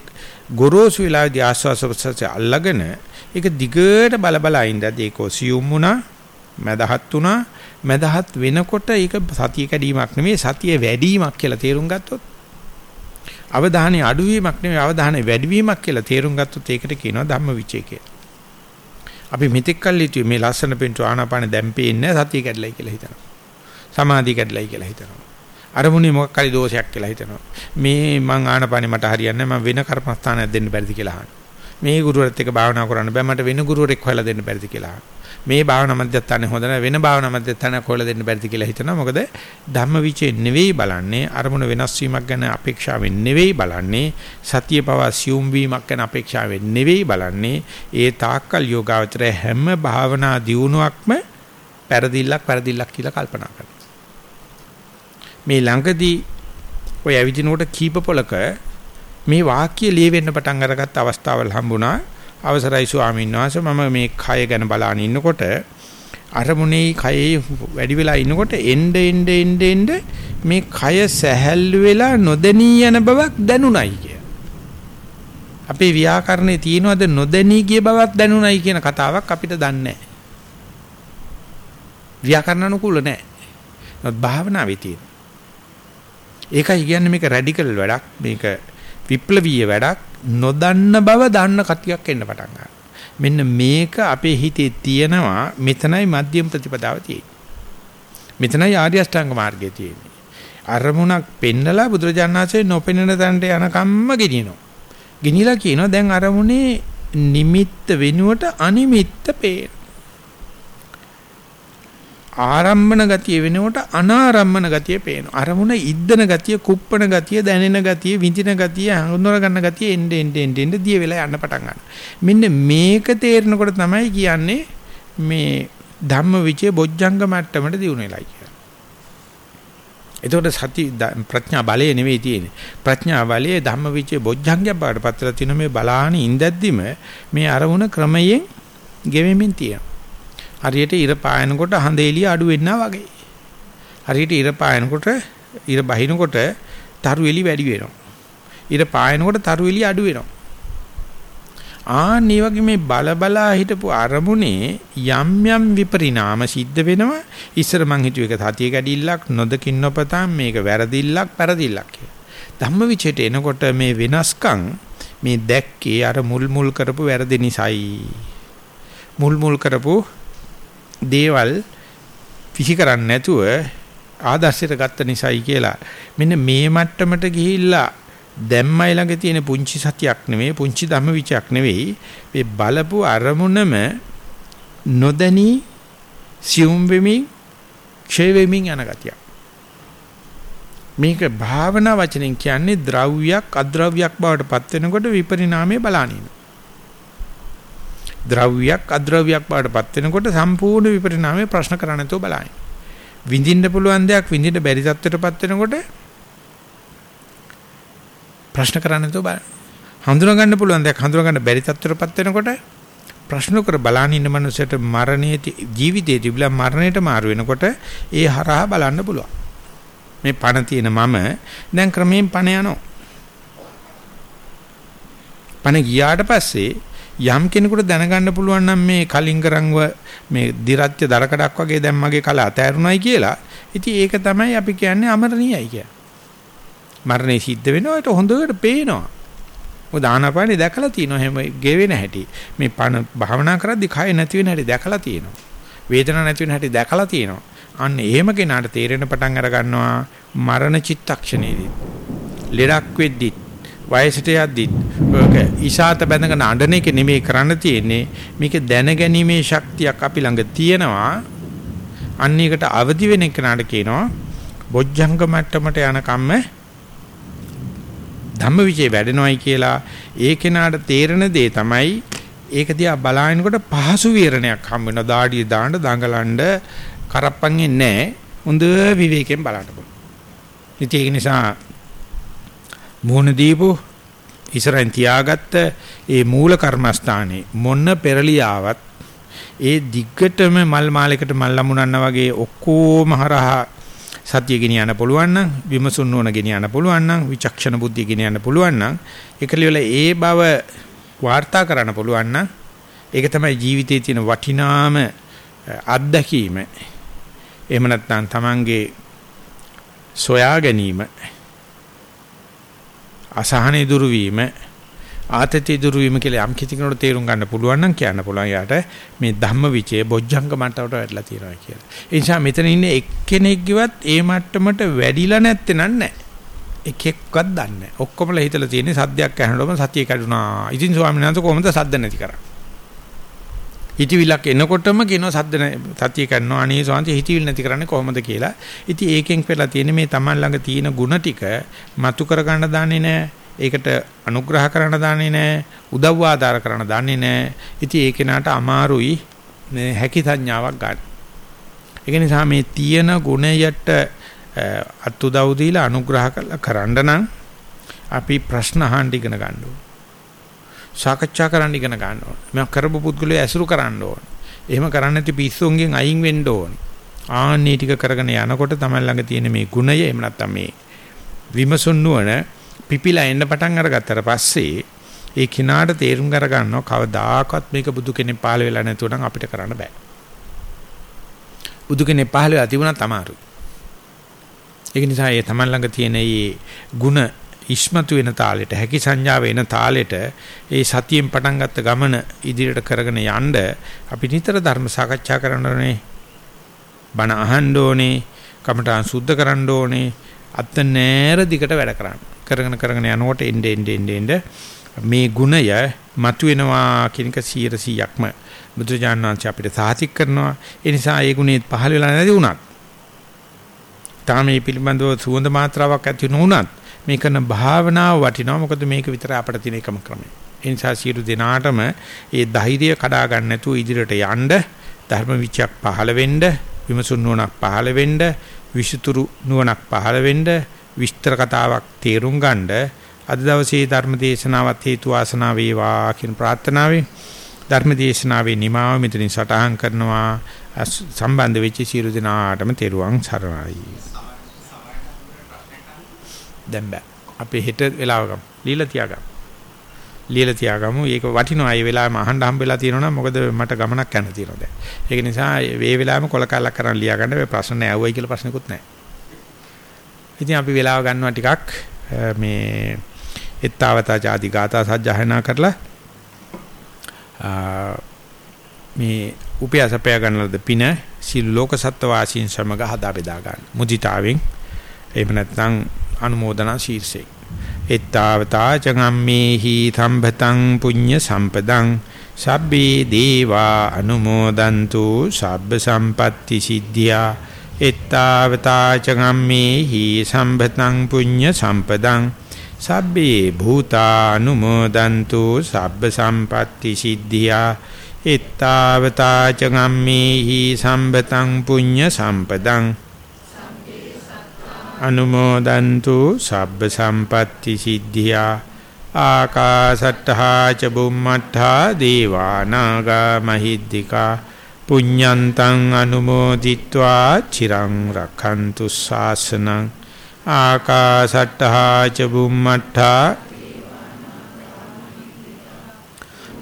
ගොරෝසු වෙලාවේදී ආස්වාස ප්‍රසවාසය අල්ලගෙන ඒක දිගට බල බල ඉඳදී ඒක සියුම් වුණා මදහත් වුණා මදහත් වෙනකොට ඒක සතිය කැඩීමක් නෙමෙයි සතිය වැඩිවීමක් කියලා තේරුම් ගත්තොත් අවධානය අඩුවීමක් නෙමෙයි අවධානය වැඩිවීමක් කියලා තේරුම් ගත්තොත් ඒකට කියනවා ධම්මවිචය කියලා. අපි මෙතෙක් කල් හිතුවේ මේ ලස්සන පින්තු ආනාපාන දැන් පේන්නේ සතිය කැඩලයි කියලා හිතනවා. සමාධිය කැඩලයි කියලා හිතනවා. අරමුණේ මොකක් හරි දෝෂයක් කියලා හිතනවා. මේ මං ආනාපානෙ මට හරියන්නේ නැහැ මම වෙන කර්මස්ථානයක් දෙන්න බැරිද කියලා අහනවා. මේ ගුරුවරත් එක්ක භාවනා කරන්න බෑ මට වෙන ගුරුවරෙක් හොයලා දෙන්න බැරිද කියලා අහනවා. මේ භාවනා මධ්‍යස්ථානේ හොඳ නැහැ වෙන භාවනා මධ්‍යස්ථානයක් හොයලා දෙන්න බැරිද කියලා හිතනවා. මොකද ධම්මවිචේ නෙවෙයි බලන්නේ අරමුණ වෙනස් වීමක් ගැන අපේක්ෂාවෙන් නෙවෙයි බලන්නේ සතිය පවා සියුම් වීමක් ගැන අපේක්ෂාවෙන් නෙවෙයි බලන්නේ. ඒ තාක්කල් යෝගාවචරය හැම භාවනා දියුණුවක්ම පෙරදිල්ලක් පෙරදිල්ලක් කියලා කල්පනා කරනවා. මේ ළඟදී ඔය ඇවිදිනකොට කීප පොලක මේ වාක්‍ය ලියවෙන්න පටන් අරගත් අවස්ථාවල් හම්බුණා. අවසරයි ස්වාමීන් වහන්සේ මම මේ කය ගැන බලාගෙන ඉන්නකොට අරමුණේ කයේ වැඩි වෙලා ඉන්නකොට එnde එnde එnde එnde මේ කය සැහැල්ලු වෙලා නොදෙනී යන බවක් දැනුණයි කිය. අපේ ව්‍යාකරණේ තියෙනවද නොදෙනී ගිය බවක් දැනුණයි කියන කතාවක් අපිට දන්නේ නැහැ. ව්‍යාකරණ අනුකූල නැහැ. නමුත් භාවනාවේ තියෙන. ඒකයි කියන්නේ මේක රැඩිකල් වැඩක් මේක විප්ලවීය වැඩක් නොදන්න බව දන්න කතියක් එන්න පටන් ගන්නවා. මෙන්න මේක අපේ හිතේ තියෙනවා මෙතනයි මධ්‍යම ප්‍රතිපදාව තියෙන්නේ. මෙතනයි ආර්ය අෂ්ටාංග මාර්ගය තියෙන්නේ. අරමුණක් පෙන්නලා බුදුරජාණන් වහන්සේ නොපෙනෙන තැනට යනකම්ම ගෙනියනවා. ගෙනිලා කියනවා දැන් අරමුණේ නිමිත්ත වෙනුවට අනිමිත්ත පේන. ආරම්භන ගතිය වෙනකොට අනාරම්භන ගතිය පේනවා. අරමුණ ඉද්දන ගතිය, කුප්පන ගතිය, දැනෙන ගතිය, විඳින ගතිය, හඳුනා ගන්න ගතිය එන්නේ එන්නේ එන්නේ දිය වෙලා යන්න පටන් ගන්නවා. මෙන්න මේක තේරෙනකොට තමයි කියන්නේ මේ ධම්ම විචේ බොජ්ජංග මට්ටමට දියුණු වෙලා කියන්නේ. එතකොට සති ප්‍රඥා බලය නෙවෙයි තියෙන්නේ. ප්‍රඥා බලයේ ධම්ම විචේ බොජ්ජංගයක් බවට පත්‍රලා තියෙන මේ බලාහන ඉඳද්දිම මේ අරමුණ ක්‍රමයෙන් ගෙවෙමින් තියෙනවා. හරියට ඉර පායනකොට හඳ එළිය අඩු වෙන්නා වගේ. හරියට ඉර පායනකොට ඉර බහිනකොට තරු එලි වැඩි වෙනවා. ඉර පායනකොට තරු එලි අඩු වෙනවා. ආන් මේ වගේ මේ බල බලා හිටපු අරමුණේ යම් යම් විපරිණාම සිද්ධ වෙනවා. ඉස්සර මං හිතුව එක සතිය කැඩිල්ලක් නොදකින් නොපතන් මේක වැරදිල්ලක් පෙරදිල්ලක් කියලා. ධම්මවිචයට එනකොට මේ වෙනස්කම් මේ දැක්කේ අර මුල් මුල් කරපු වැරදි නිසායි. මුල් මුල් කරපු දේවල් විහි කරන්නේ නැතුව ආදර්ශයට ගත්ත නිසායි කියලා. මෙන්න මේ මට්ටමට ගිහිල්ලා දැම්මයි ළඟ තියෙන පුංචි සතියක් නෙවෙයි පුංචි ධම්මවිචයක් නෙවෙයි මේ බලපු අරමුණම නොදැනී සියුම් වෙමින් ක්ෂය වෙමින් යන ගතියක්. මේක භාවනා වචනෙන් කියන්නේ ද්‍රව්‍යයක් අද්‍රව්‍යයක් බවට පත් වෙනකොට විපරිණාමය බලානින. ද්‍රව්‍යයක් අද්‍රව්‍යයක් බවට පත් වෙනකොට සම්පූර්ණ විපරිණාමයේ ප්‍රශ්න කරන්නේ නැතුව බලائیں. විඳින්න පුළුවන් දෙයක් විඳින්න බැරි තත්ත්වයට පත් වෙනකොට ප්‍රශ්න කරන්නේ නැතුව බලන්න. හඳුනා ගන්න පුළුවන් දෙයක් හඳුනා ගන්න බැරි තත්ත්වයට පත් වෙනකොට ප්‍රශ්න කර බලන ඉන්න මනුස්සයට මරණයේ ජීවිතයේ තිබිලා මරණයට මාරු වෙනකොට ඒ හරහා බලන්න පුළුවන්. මේ පණ තියෙන මම දැන් ක්‍රමයෙන් පණ යනවා. පණ ගියාට පස්සේ යම් කෙනෙකුට දැනගන්න පුළුවන් නම් මේ කලින් කරන්ව මේ දිරත්‍ය දරකඩක් වගේ දැන් මගේ කල අතෑරුණයි කියලා. ඉතින් ඒක තමයි අපි කියන්නේ අමරණීයයි කියලා. මරණය සිද්ධ වෙනවා ඒක හොඳට පේනවා. මොකද ආනාපානේ දැකලා තියෙනවා එහෙම ගෙවෙන හැටි. මේ පණ භාවනා කරද්දි කය නැති වෙන හැටි දැකලා තියෙනවා. වේදනාවක් නැති වෙන හැටි දැකලා තියෙනවා. අන්න එහෙම කෙනාට තේරෙන පටන් අර ගන්නවා මරණ චිත්තක්ෂණයේදී. ලෙඩක් වෙද්දි වයසට යද්දි ඔක ඉසాత බැඳගෙන අඬන එක නෙමෙයි කරන්න තියෙන්නේ. මේක දැනගැනීමේ ශක්තියක් අපි ළඟ තියෙනවා. අන්න ඒකට අවදි වෙන කෙනාට කියනවා බොජ්ජංග මට්ටමට යන කම්ම ධම්මවිචේ වැඩෙනවයි කියලා ඒ කෙනාට තේරෙන දේ තමයි ඒක දිහා බලාගෙනකොට පහසු විරණයක් හම් වෙන දාඩිය දාන්න දඟලන්න කරප්පන්නේ නැහැ හොඳ විවේකයෙන් බලන්න පුළුවන්. ඉතින් ඒක නිසා මෝහන දීපු ඉස්සරහින් තියාගත්ත ඒ මූල කර්මස්ථානේ මොන පෙරලියාවත් ඒ දිග්ගටම මල් මාලයකට මල් ලැබුණා වගේ ඔක්කොම හරහා සතිය ගෙනියන්න පුළුවන් නම් විමසුන් නොන ගෙනියන්න පුළුවන් නම් විචක්ෂණ බුද්ධිය ගෙනියන්න පුළුවන් නම් ඒකලිවල ඒ බව වාර්තා කරන්න පුළුවන් නම් ඒක තමයි ජීවිතයේ තියෙන වටිනාම අත්දැකීම. එහෙම නැත්නම් Tamange සොයා ගැනීම අසහනෙ දුරු වීම ආතතිය දුරු වීම කියලා යම් කිසි කෙනෙකුට තේරුම් ගන්න පුළුවන් නම් කියන්න පුළුවන් යාට මේ ධම්ම විචේ බොජ්ජංග මට්ටමට වැටලා තියෙනවා කියලා. ඒ නිසා මෙතන ඉන්නේ එක්කෙනෙක්ගේවත් ඒ මට්ටමට වැඩිලා නැත්තේ නෑ. එකෙක්වත් දන්නේ නැහැ. ඔක්කොමලා හිතලා තියෙන්නේ සද්දයක් ඇහෙනකොටම සතිය කැඩුනා. ඉතින් ස්වාමීන් වහන්සේ කොහොමද සද්ද නැති කරන්නේ? හිතවිලක් එනකොටම කියනවා සද්ද සතිය කරනවා අනේ සෝන්ති හිතවිල් නැති කරන්නේ කොහොමද කියලා. ඉතින් ඒකෙන් වෙලා තියෙන මේ Taman ළඟ තියෙන ಗುಣ ටික මතු කර ගන්න දන්නේ නැහැ. ඒකට අනුග්‍රහ කරන්න දන්නේ නැහැ. උදව් ආධාර කරන්න දන්නේ නැහැ. ඉතින් ඒ කෙනාට අමාරුයි හැකි සංඥාවක් ගන්න. ඒක නිසා මේ තියෙන ගුණයට අත් උදව් දීලා අනුග්‍රහ කරන්න නම් අපි ප්‍රශ්න අහන්න ඉගෙන ගන්න ඕනේ. සාකච්ඡා කරන්න ඉගෙන ගන්න ඕනේ. මම කරපු පුද්ගලයා ඇසුරු කරන්න ඕනේ. එහෙම කරන්නේ නැති පිස්සුන්ගෙන් අයින් වෙන්න ඕනේ. ආන්නේ ටික කරගෙන යනකොට තමයි ළඟ තියෙන මේ ගුණය එහෙම නැත්නම් මේ විමසුන් නුවණ පිපිලා එන්න පටන් අරගත්තට පස්සේ ඒ කිනාට තේරුම් කර ගන්නවා කවදාකවත් මේක බුදු කෙනෙක් පහළ වෙලා නැතුව නම් අපිට කරන්න බෑ. බුදු කෙනෙක් පහළ වෙලා තිබුණත් අමාරුයි. ඒක නිසා ඒ තමන් ළඟ තියෙන මේ ಗುಣ ඉස්මතු වෙන තාලෙට හැකි සංඥාව එන තාලෙට ඒ සතියෙන් පටන් ගත්ත ගමන ඉදිරියට කරගෙන යන්න අපි නිතර ධර්ම සාකච්ඡා කරන්න ඕනේ. බණ අහන්න ඕනේ. කමඨාන් සුද්ධ කරන්න ඕනේ. අත් නෑර දිකට වැඩ කරන්න. කරගෙන කරගෙන යනකොට එnde ende ende ende මේ ගුණය මතුවෙනවා කියන එක 100%ක්ම බුදුජානනාංශ අපිට සාතික් කරනවා. ඒ නිසා ඒ ගුණේ පහළ වෙලා නැති වුණත් තාම මේ පිළිබඳව සුවඳ මාත්‍රාවක් ඇති නොවුණත් මේ කරන භාවනාව වටිනවා. මොකද මේක විතර අපිට තියෙන එකම ක්‍රමය. ඒ නිසා සියලු දෙනාටම ඒ ධෛර්යය කඩා ගන්න නැතුව ඉදිරියට යන්න ධර්ම විචයක් පහළ වෙන්න විමසුන් නුවණක් පහළ වෙන්න විසුතුරු නුවණක් පහළ වෙන්න විස්තර කතාවක් තේරුම් ගන්න අද දවසේ ධර්ම දේශනාවත් හේතු වාසනා වේවා කියන ප්‍රාර්ථනාවෙන් ධර්ම දේශනාවේ නිමාව මෙතනින් සටහන් කරනවා සම්බන්ධ වෙච්ච සියලු දෙනාටම තෙරුවන් සරණයි. දැන් බෑ. අපි හෙට වෙලාව ගමු. ලීලා තියාගමු. ලියලා තියාගමු. ඒක වටිනවා. ඒ වෙලාවෙම අහන්න හම්බෙලා තියෙනවා මොකද මට ගමනක් යන්න තියෙනවා දැන්. ඒක නිසා මේ වෙලාවෙම කොල කල්ලක් කරන් ලියා ගන්න මේ ප්‍රශ්න නෑ. ඇහුවයි කියලා ප්‍රශ්නකුත් නෑ. ඉතින් අපි වෙලාව ගන්නවා ටිකක් මේ එත්තාවතා ආදි ගාථා සජ්ජායනා කරලා මේ උපයාසපය ගන්නලද පින සිල් ලෝක සත්ත්ව වාසීන් සමග හදා බෙදා ගන්න. මුදිතාවෙන් එහෙම නැත්නම් අනුමෝදනා ශීර්ෂයෙන්. එත්තාවතා චගම්මේහි සම්පතං පුඤ්ඤ සම්පදං. සබ්බේ දේවා අනුමෝදන්තු සබ්බ සම්පatti සිද්ධියා. එත්තාවතා චගම්මේහි සම්පතං පුඤ්ඤ සම්පදං. සබ්බේ භූතානුමෝදන්තු සබ්බ සම්පatti සිද්ධියා. එත්තාවතා චගම්මේහි සම්පතං පුඤ්ඤ සම්පදං. අනුමෝදන්තු සබ්බ සම්පatti සිද්ධියා ආකාසට්ඨා ච බුම්මට්ඨා දේවා නාග මහිද්దికා පුඤ්ඤන්තං අනුමෝදිත්වා චිරං රක්ඛන්තු ශාසනං ආකාසට්ඨා ච බුම්මට්ඨා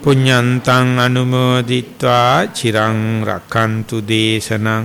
පුඤ්ඤන්තං අනුමෝදිත්වා චිරං රක්ඛන්තු දේශනං